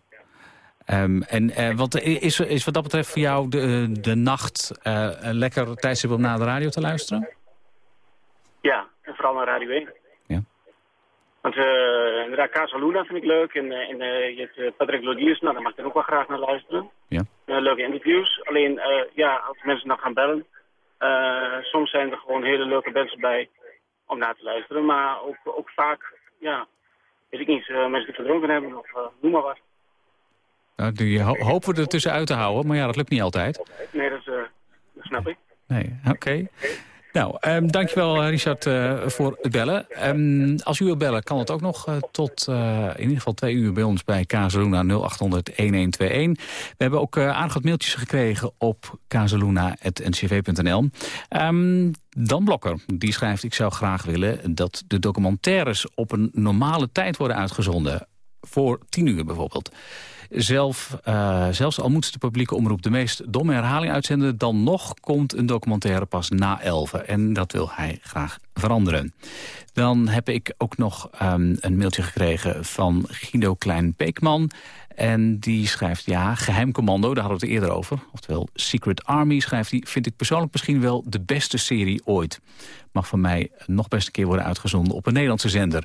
Um, en uh, wat is, is wat dat betreft voor jou de, de nacht uh, een lekker tijdstip om naar de radio te luisteren? Ja, en vooral naar Radio 1. Ja. Want uh, inderdaad, Casa Luna vind ik leuk. En, en je hebt Patrick Lodiers, nou, daar mag ik er ook wel graag naar luisteren. Ja. leuke interviews. Alleen, ja, als mensen dan gaan bellen... soms zijn er gewoon hele leuke mensen bij om naar te luisteren. Maar ook, ook vaak, ja, weet ik niet, mensen die verdronken hebben of noem maar wat. Nou, die ho hopen we er tussenuit te houden, maar ja, dat lukt niet altijd. Nee, dat, uh, dat snap ik. Nee, oké. Okay. Nou, um, dankjewel Richard uh, voor het bellen. Um, als u wilt bellen kan het ook nog uh, tot in ieder geval twee uur bij ons bij Kazeluna 0800 1121. We hebben ook aardig wat mailtjes gekregen op kazeluna.ncv.nl. Um, Dan Blokker, die schrijft... ik zou graag willen dat de documentaires op een normale tijd worden uitgezonden. Voor tien uur bijvoorbeeld. Zelf, uh, zelfs al moet de publieke omroep de meest domme herhaling uitzenden... dan nog komt een documentaire pas na 11. En dat wil hij graag veranderen. Dan heb ik ook nog um, een mailtje gekregen van Guido Klein-Beekman. En die schrijft, ja, Geheim Commando, daar hadden we het eerder over. Oftewel Secret Army, schrijft hij... vind ik persoonlijk misschien wel de beste serie ooit. Mag van mij nog best een keer worden uitgezonden op een Nederlandse zender.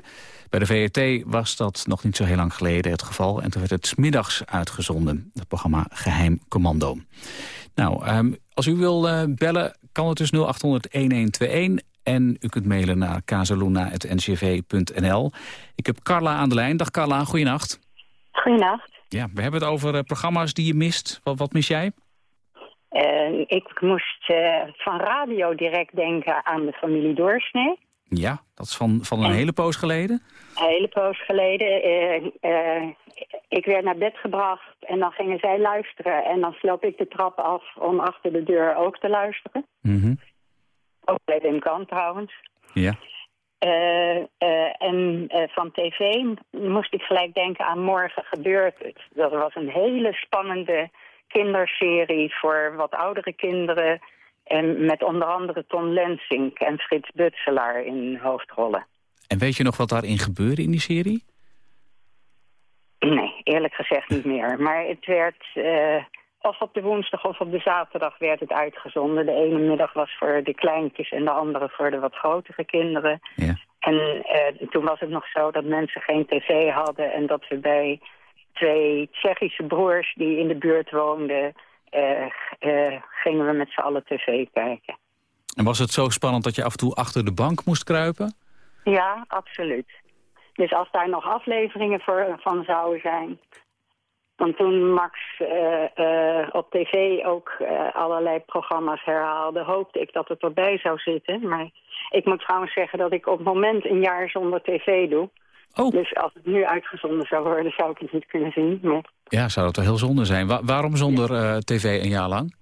Bij de VRT was dat nog niet zo heel lang geleden het geval. En toen werd het 's middags uitgezonden, het programma Geheim Commando. Nou, um, als u wil uh, bellen, kan het dus 0800-1121. En u kunt mailen naar kazeluna.ncv.nl. Ik heb Carla aan de lijn. Dag Carla, goeienacht. Goeienacht. Ja, we hebben het over uh, programma's die je mist. Wat, wat mis jij? En ik moest eh, van radio direct denken aan de familie Doorsnee. Ja, dat is van, van een hele poos geleden. Een hele poos geleden. eh, eh, ik werd naar bed gebracht en dan gingen zij luisteren. En dan sloop ik de trap af om achter de deur ook te luisteren. Mhm. Ook bij Wim Kan trouwens. Ja. Eh, eh, en eh, van tv moest ik gelijk denken aan Morgen gebeurt het. Dat was een hele spannende kinderserie voor wat oudere kinderen. En met onder andere Ton Lensink en Frits Butselaar in hoofdrollen. En weet je nog wat daarin gebeurde in die serie? Nee, eerlijk gezegd niet meer. Maar het werd, of op de woensdag of op de zaterdag werd het uitgezonden. De ene middag was voor de kleintjes en de andere voor de wat grotere kinderen. En eh, toen was het nog zo dat mensen geen tv hadden... en dat we bij twee Tsjechische broers die in de buurt woonden... eh, eh, gingen we met z'n allen tv kijken. En was het zo spannend dat je af en toe achter de bank moest kruipen? Ja, absoluut. Dus als daar nog afleveringen voor, van zouden zijn... Want toen Max eh, eh, op tv ook eh, allerlei programma's herhaalde... hoopte ik dat het erbij zou zitten. Maar ik moet trouwens zeggen dat ik op het moment een jaar zonder tv doe. Oh. Dus als het nu uitgezonden zou worden, zou ik het niet kunnen zien. Maar, Ja, zou dat wel heel zonde zijn. Wa- waarom zonder tv een jaar lang?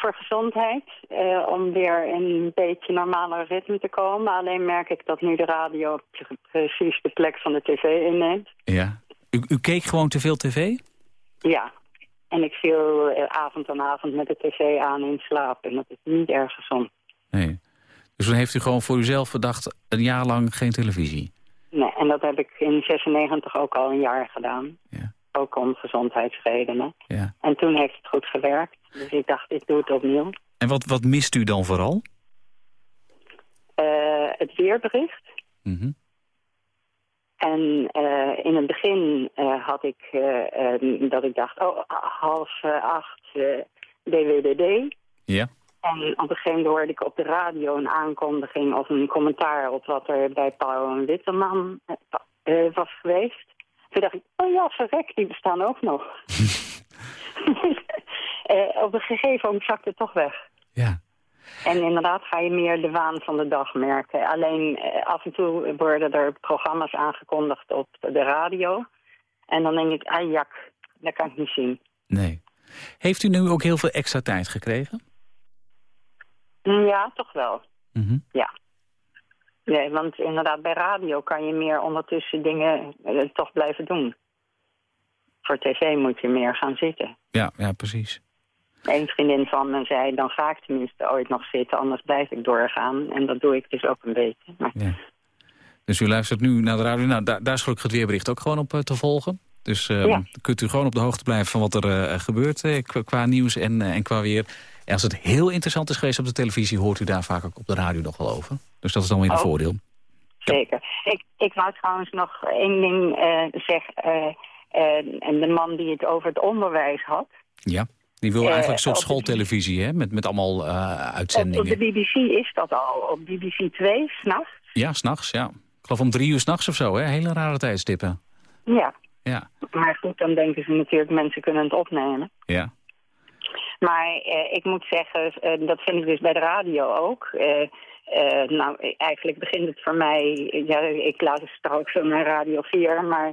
voor gezondheid, om weer in een beetje normaler ritme te komen. Alleen merk ik dat nu de radio pre- precies de plek van de tv inneemt. Ja. U, u keek gewoon te veel tv? Ja, en ik viel eh, avond aan avond met de tv aan in slaap. En dat is niet erg gezond. Nee. Dus toen heeft u gewoon voor uzelf bedacht een jaar lang geen televisie? Nee, en dat heb ik in 96 ook al een jaar gedaan. Ook om gezondheidsredenen. Ja. En toen heeft het goed gewerkt. Dus ik dacht, ik doe het opnieuw. En wat, wat mist u dan vooral? Eh, het weerbericht. Mhm. En eh, in het begin eh, had ik eh, eh, dat ik dacht, oh, half acht DWDD. Ja. En op een gegeven moment hoorde ik op de radio een aankondiging of een commentaar op wat er bij Pauw en Witteman was geweest. Toen dacht ik, oh ja, verrek, die bestaan ook nog. Op een gegeven moment zakte het toch weg. Ja. En inderdaad ga je meer de waan van de dag merken. Alleen eh, af en toe worden er programma's aangekondigd op de radio. En dan denk ik, ah jak, dat kan ik niet zien. Nee. Heeft u nu ook heel veel extra tijd gekregen? Mm, Ja, toch wel. Mhm. Ja. Nee, want inderdaad, bij radio kan je meer ondertussen dingen eh, toch blijven doen. Voor tv moet je meer gaan zitten. Ja, ja, precies. Een vriendin van me zei, dan ga ik tenminste ooit nog zitten, anders blijf ik doorgaan. En dat doe ik dus ook een beetje. Maar, Dus u luistert nu naar de radio. Nou, daar, daar is gelukkig het weerbericht ook gewoon op eh, te volgen. Dus eh, Ja. dan kunt u gewoon op de hoogte blijven van wat er eh, gebeurt eh, qua, nieuws en, en qua weer. En als het heel interessant is geweest op de televisie... hoort u daar vaak ook op de radio nog wel over. Dus dat is dan weer een Oh. voordeel. Zeker. Ik, ik wou trouwens nog één ding zeggen. en de man die het over het onderwijs had. Ja, die wil Eh, eigenlijk een soort schooltelevisie, hè? Met, met allemaal eh, Op, op uitzendingen. de BBC is dat al. Op BBC 2, s'nachts. Ja, s'nachts, ja. Ik geloof om drie uur s'nachts of zo, hè? Hele rare tijdstippen. Ja. Ja, Maar goed, dan denken ze natuurlijk, mensen kunnen het opnemen. ja. Maar eh, ik moet zeggen, eh, dat vind ik dus bij de radio ook. Eh, nou, eigenlijk begint het voor mij... Ja, ik luister straks zo naar Radio 4, maar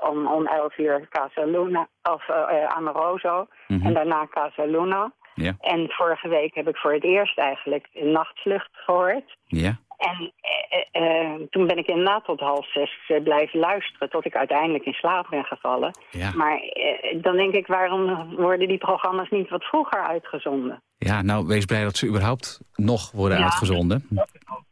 om, om 11 uur Casa Luna, of eh, eh, Amoroso. Mhm. En daarna Casa Luna. Ja. En vorige week heb ik voor het eerst eigenlijk een nachtvlucht gehoord. Ja. En eh, eh, eh, toen ben ik inderdaad tot half zes eh, blijven luisteren... tot ik uiteindelijk in slaap ben gevallen. Ja. Maar eh, dan denk ik, waarom worden die programma's niet wat vroeger uitgezonden? Ja, nou, wees blij dat ze überhaupt nog worden Ja. uitgezonden.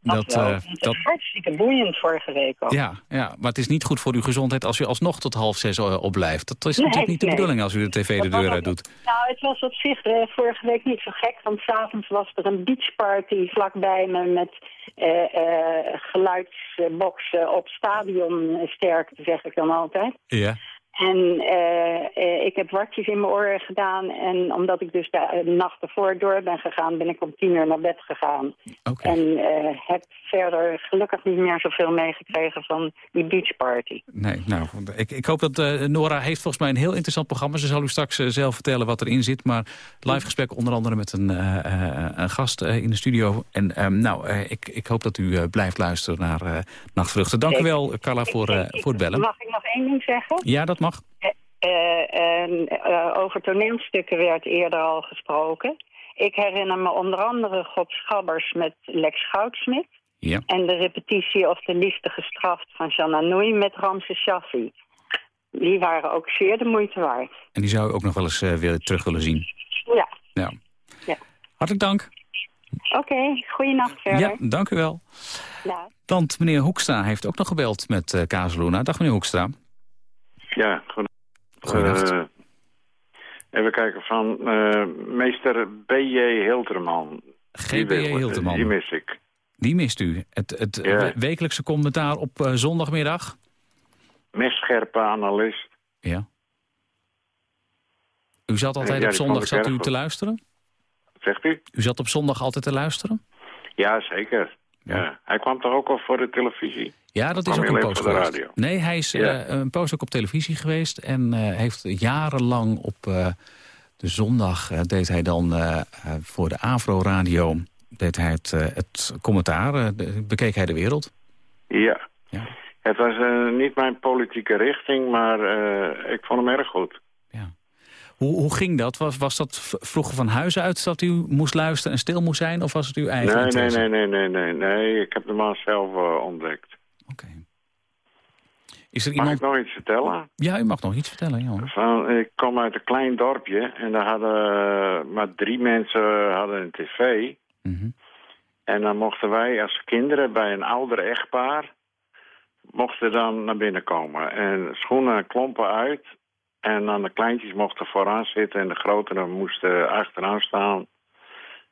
Dat, eh, Het dat, is hartstikke boeiend vorige week ook. ja, ja, maar het is niet goed voor uw gezondheid als u alsnog tot half zes eh, opblijft. Dat is Nee, natuurlijk niet de bedoeling als u de tv de deur uit doet. Nou, het was op zich eh, vorige week niet zo gek, want s'avonds was er een beachparty vlakbij me met eh, eh, geluidsboxen op stadionsterkte, zeg ik dan altijd. Ja. En eh, eh, ik heb wartjes in mijn oren gedaan. En omdat ik dus de eh, nacht ervoor door ben gegaan, ben ik om tien uur naar bed gegaan. En heb verder gelukkig niet meer zoveel meegekregen van die beachparty. Nee, nou, ik, ik hoop dat Nora heeft volgens mij een heel interessant programma. Ze zal u straks zelf vertellen wat erin zit. Maar live gesprek onder andere met een, een gast in de studio. En ehm, nou, ik, ik hoop dat u blijft luisteren naar Nachtvluchten. Dank u wel, Carla, voor, voor het bellen. Mag ik nog één ding zeggen? Ja, dat mag. Eh, en, eh, over toneelstukken werd eerder al gesproken. Ik herinner me onder andere God Schabbers met Lex Goudsmit. Ja. En de repetitie of de liefde gestraft van Jean Anoui met Ramses Shaffi. Die waren ook zeer de moeite waard. En die zou u ook nog wel eens eh, weer terug willen zien. Ja, Ja. Ja. Hartelijk dank. oké. Goeienacht verder. Ja, dank u wel. Ja. Want meneer Hoekstra heeft ook nog gebeld met uh, Kazeluna. Dag meneer Hoekstra. Ja, goed. Goedenacht. Eh, even kijken van eh, meester B.J. Hilterman. G.B.J. Hilterman. Die mis ik. Die mist u. Het, het Ja. wekelijkse commentaar op eh, zondagmiddag. Mestscherpe analist. Ja. U zat altijd Ja, op zondag zat u goed. te luisteren? Zegt u? U zat op zondag altijd te luisteren? Ja, zeker. Ja. Hij kwam toch ook al voor de televisie? Ja, dat is ook een poos geweest. radio? Nee, hij is Ja. eh, een poos ook op televisie geweest... en eh, heeft jarenlang op eh, de zondag deed hij dan voor de Avro-radio... deed hij het, het commentaar, de- bekeek hij de wereld. Ja. Het was niet mijn politieke richting, maar ik vond hem erg goed. Hoe, hoe ging dat? Was, was dat vroeger van huis uit dat u moest luisteren en stil moest zijn? Of was het uw eigen Nee, nee, interesse? nee, nee, nee, nee, nee. Ik heb de man zelf ontdekt. Is er Mag ik nog iets vertellen? Ja, u mag nog iets vertellen. Ja. Van, ik kom uit een klein dorpje en daar hadden eh, maar drie mensen hadden een tv. Mhm. En dan mochten wij als kinderen bij een ouder echtpaar... mochten dan naar binnen komen. En schoenen en klompen uit. En dan de kleintjes mochten vooraan zitten en de grotere moesten achteraan staan.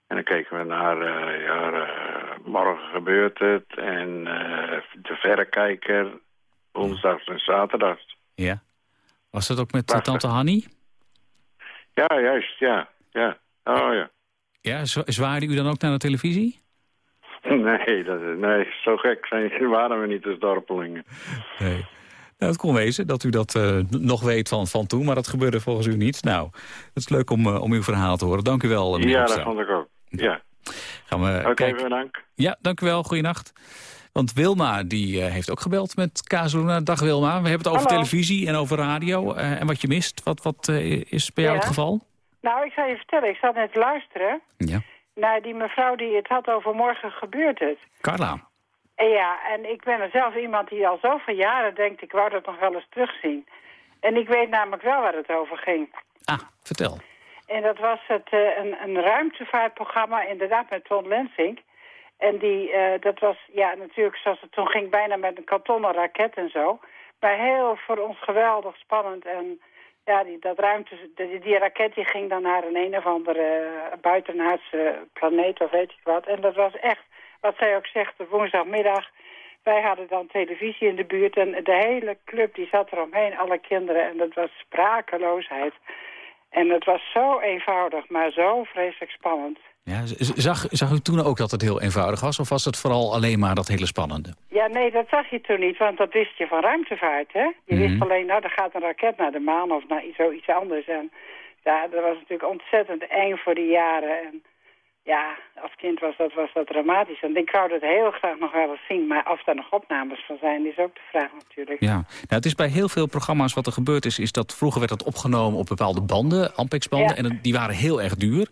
En dan keken we naar, eh, ja, eh, morgen gebeurt het. En eh, de verrekijker, woensdags en zaterdags. Ja. Was dat ook met eh, tante Hanny? Ja, juist, ja. ja. Oh ja. Ja, zwa- zwaaide u dan ook naar de televisie? Nee, dat, nee, zo gek zijn, waren we niet als dorpelingen. Nee. Nou, het kon wezen dat u dat eh, nog weet van, van toen, maar dat gebeurde volgens u niet. Nou, het is leuk om, eh, om uw verhaal te horen. Dank u wel, meneer Ja, dat vond ik ook. Ja. Gaan we Oké, bedankt. Ja, dank u wel. Goeienacht. Want Wilma die, eh, heeft ook gebeld met Kazeluna. Dag Wilma. We hebben het over Hallo. televisie en over radio. eh, en wat je mist. Wat, wat eh, is bij jou het geval? Nou, ik zal je vertellen, ik zat net te luisteren Ja. naar die mevrouw die het had over morgen gebeurt het. Carla. En ja, en ik ben er zelf iemand die al zoveel jaren denkt, ik wou dat nog wel eens terugzien. En ik weet namelijk wel waar het over ging. Vertel. En dat was het, een, een ruimtevaartprogramma, inderdaad met Ton Lensing. En die, eh, dat was, ja, natuurlijk zoals het toen ging, bijna met een kartonnen raket en zo. Maar heel voor ons geweldig spannend. En ja, die, dat ruimte, die, die raket die ging dan naar een een of andere eh, buitenaardse planeet of weet ik wat. En dat was echt, wat zij ook zegt, op woensdagmiddag. Wij hadden dan televisie in de buurt en de hele club die zat eromheen, alle kinderen. En dat was sprakeloosheid. En het was zo eenvoudig, maar zo vreselijk spannend. Ja, zag, zag u toen ook dat het heel eenvoudig was? Of was het vooral alleen maar dat hele spannende? Ja, nee, dat zag je toen niet, want dat wist je van ruimtevaart, hè? Je Mhm. wist alleen, nou, er gaat een raket naar de maan of naar iets- zoiets anders. En ja, dat was natuurlijk ontzettend eng voor die jaren. En ja, als kind was dat, was dat dramatisch. En ik wou dat heel graag nog wel eens zien, maar of daar nog opnames van zijn, is ook de vraag natuurlijk. Ja, nou, het is bij heel veel programma's wat er gebeurd is... is dat vroeger werd dat opgenomen op bepaalde banden, Ampex-banden... Ja. en die waren heel erg duur.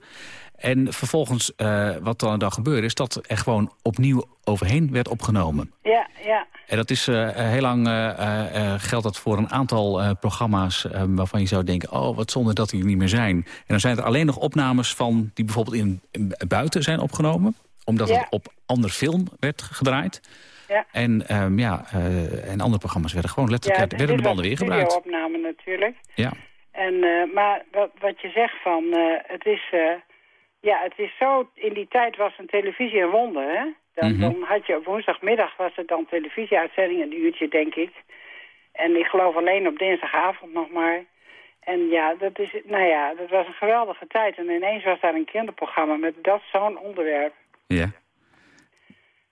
En vervolgens, eh, wat dan, dan gebeurde, is dat er gewoon opnieuw overheen werd opgenomen. Ja, ja. En dat is eh, heel lang eh, eh, eh, geldt dat voor een aantal programma's waarvan je zou denken, oh wat zonde dat die er niet meer zijn. En dan zijn er alleen nog opnames van die bijvoorbeeld in, in buiten zijn opgenomen, omdat Ja. het op ander film werd gedraaid. Ja. En, ehm, ja, en andere programma's werden gewoon letterlijk, ja, werden de banden weer gebruikt. opname natuurlijk. Ja. En, maar wat, wat je zegt van, het is, ja, het is zo, in die tijd was een televisie een wonder, hè? Dan, Mhm. dan had je op woensdagmiddag was het dan televisieuitzending, een uurtje denk ik. En ik geloof alleen op dinsdagavond nog maar. En ja, dat is, nou ja, dat was een geweldige tijd. En ineens was daar een kinderprogramma met dat zo'n onderwerp. Ja.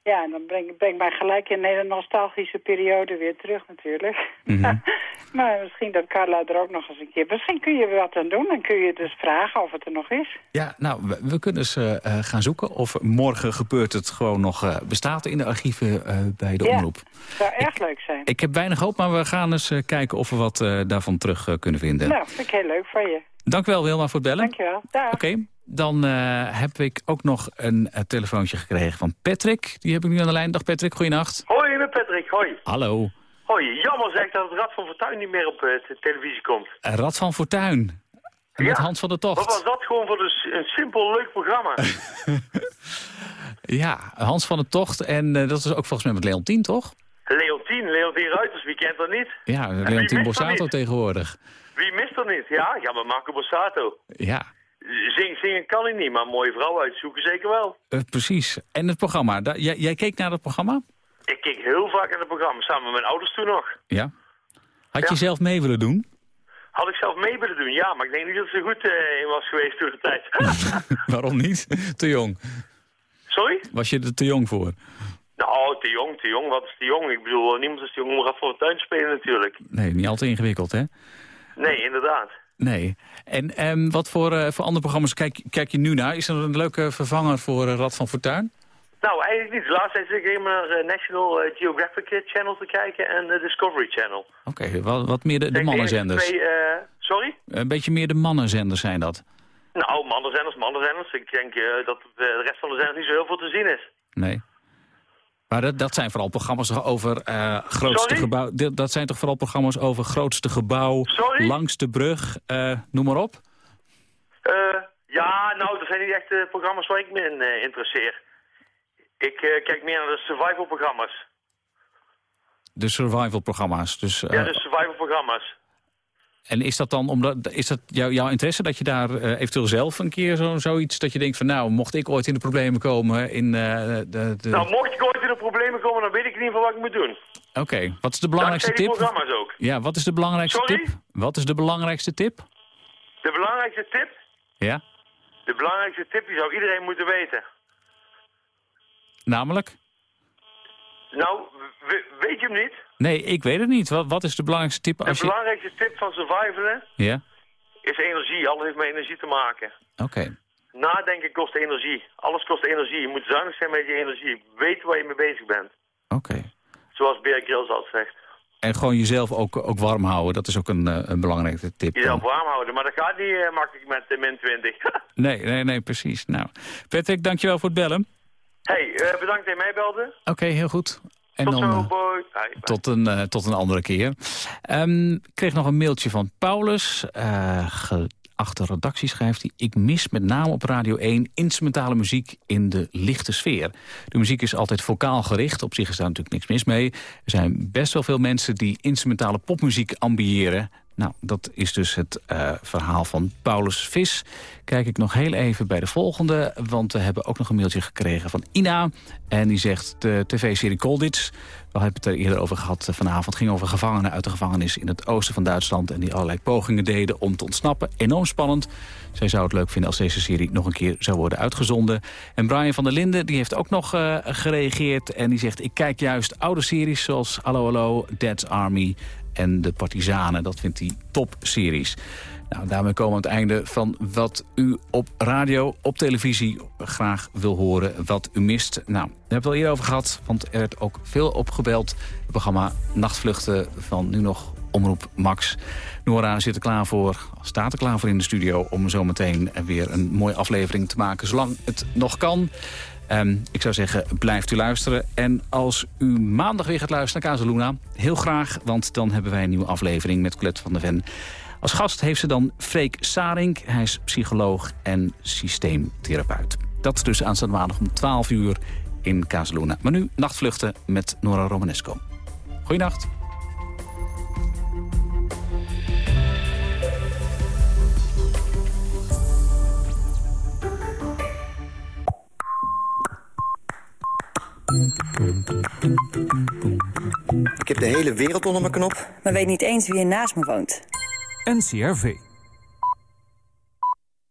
Ja, en dan breng, breng ik mij gelijk in een hele nostalgische periode weer terug natuurlijk. Mhm. maar misschien dat Carla er ook nog eens een keer... Misschien kun je er wat aan doen en kun je dus vragen of het er nog is. Ja, nou, we, we kunnen eens eh, gaan zoeken of morgen gebeurt het gewoon nog eh, bestaat in de archieven eh, bij de Ja. omroep. zou erg leuk zijn. Ik heb weinig hoop, maar we gaan eens kijken of we wat daarvan terug kunnen vinden. Nou, vind ik heel leuk van je. Dank wel, Wilma, voor het bellen. Dankjewel. Dag. Oké, dan eh, heb ik ook nog een eh, telefoontje gekregen van Patrick. Die heb ik nu aan de lijn. Dag Patrick, goeienacht. Hoi, ik ben Patrick. Hoi. Hallo. Hoi, jammer zeg dat het Rad van Fortuin niet meer op eh, de televisie komt. Rad van Fortuin. Met Hans van der Wat Tocht. was dat gewoon voor een, s- een simpel, leuk programma? Ja, Hans van der Tocht. En dat is ook volgens mij met Leontien, toch? Leontien, Leontien Ruiters, wie kent dat niet? Ja, Leontien dat Borsato niet? tegenwoordig. Wie mist er niet? Ja, ja, maar Marco Borsato. Ja, Zing, zingen kan hij niet, maar een mooie vrouw uitzoeken zeker wel. eh, precies. En het programma. Da- jij, jij keek naar het programma? Ik keek heel vaak naar het programma, samen met mijn ouders toen nog. Ja. Had je zelf mee willen doen? Had ik zelf mee willen doen, ja, maar ik denk niet dat het zo goed eh, in was geweest toen de tijd. Waarom niet? te jong. Sorry? Was je er te jong voor? Nou, te jong, te jong, wat is te jong? Ik bedoel, niemand is te jong om Rad van Fortuin te spelen natuurlijk. Nee, niet al te ingewikkeld, hè? Nee, inderdaad. Nee. En ehm, wat voor, eh, voor andere programma's kijk, kijk je nu naar? Is er een leuke vervanger voor eh, Rad van Fortuin? Nou, eigenlijk niet. Tijd zit ik alleen maar naar eh, National Geographic Channel te kijken en de Discovery Channel. Oké, wat, wat meer de, de mannenzenders. Twee, sorry? Een beetje meer de mannenzenders zijn dat. Nou, mannenzenders, mannenzenders. Ik denk dat de rest van de zenders niet zo heel veel te zien is. Nee. Maar dat, dat zijn vooral programma's over eh, grootste Sorry? gebouw. Dat zijn toch vooral programma's over grootste gebouw, Sorry? langs de brug, eh, noem maar op. Eh, ja, nou, dat zijn niet echt de programma's waar ik me in interesseer. Ik kijk meer naar de survival programma's. De survival programma's. Dus, ja, de survival programma's. En is dat dan omdat is dat jou- jouw interesse dat je daar eh, eventueel zelf een keer zo, zoiets dat je denkt van nou, mocht ik ooit in de problemen komen in eh, de. de... Nou, mocht ik ooit in de problemen komen, dan weet ik in ieder geval wat ik moet doen. Oké, wat is de belangrijkste tip? programma's ook. Ja, wat is de belangrijkste Sorry? tip? Wat is de belangrijkste tip? De belangrijkste tip? Ja, De belangrijkste tip, die zou iedereen moeten weten. namelijk? Nou, we- weet je hem niet? Nee, ik weet het niet. Wat, wat is de belangrijkste tip De als je... belangrijkste tip van survivalen Ja, is energie. Alles heeft met energie te maken. oké. Nadenken kost energie. Alles kost energie. Je moet zuinig zijn met je energie. Weet waar je mee bezig bent. Oké. Zoals Bear Grylls altijd zegt. En gewoon jezelf ook, ook warm houden, dat is ook een, eh, een belangrijke tip. Jezelf warm houden. Maar dat gaat niet eh, makkelijk met de min 20. Nee, nee, nee, precies. Nou, Patrick, dankjewel voor het bellen. hey, eh, bedankt dat je mij belde. Oké, heel goed. En Tot dan, zo, eh, boy. Bye. Tot een, eh, tot een andere keer. Ehm, ik kreeg nog een mailtje van Paulus. Uh, geachte redactie schrijft hij... Ik mis met name op Radio 1 instrumentale muziek in de lichte sfeer. De muziek is altijd vocaal gericht. Op zich is daar natuurlijk niks mis mee. Er zijn best wel veel mensen die instrumentale popmuziek ambiëren. Nou, dat is dus het uh, verhaal van Paulus Vis. Kijk ik nog heel even bij de volgende. Want we hebben ook nog een mailtje gekregen van Ina. En die zegt de tv-serie Colditz... We hebben het er eerder over gehad vanavond. Het ging over gevangenen uit de gevangenis in het oosten van Duitsland... en die allerlei pogingen deden om te ontsnappen. Enorm spannend. Zij zou het leuk vinden als deze serie nog een keer zou worden uitgezonden. En Brian van der Linden die heeft ook nog uh, gereageerd. En die zegt, ik kijk juist oude series zoals Hallo Hallo, Dead's Army en De Partizanen. Dat vindt hij topseries. Nou, daarmee komen we aan het einde van wat u op radio, op televisie graag wil horen, wat u mist. Nou, daar hebben we het al eerder over gehad, want er werd ook veel opgebeld. Het programma Nachtvluchten van nu nog Omroep Max. Nora zit er klaar voor, staat er klaar voor in de studio... om zometeen weer een mooie aflevering te maken, zolang het nog kan. Um, ik zou zeggen, blijft u luisteren. En als u maandag weer gaat luisteren naar Casaluna, heel graag... want dan hebben wij een nieuwe aflevering met Colette van der Ven... Als gast heeft ze dan Freek Sarink. Hij is psycholoog en systeemtherapeut. Dat dus aanstaande maandag om 12 uur in Casaluna. Maar nu nachtvluchten met Nora Romanesco. Goeienacht. Ik heb de hele wereld onder mijn knop, maar weet niet eens wie er naast me woont. NCRV.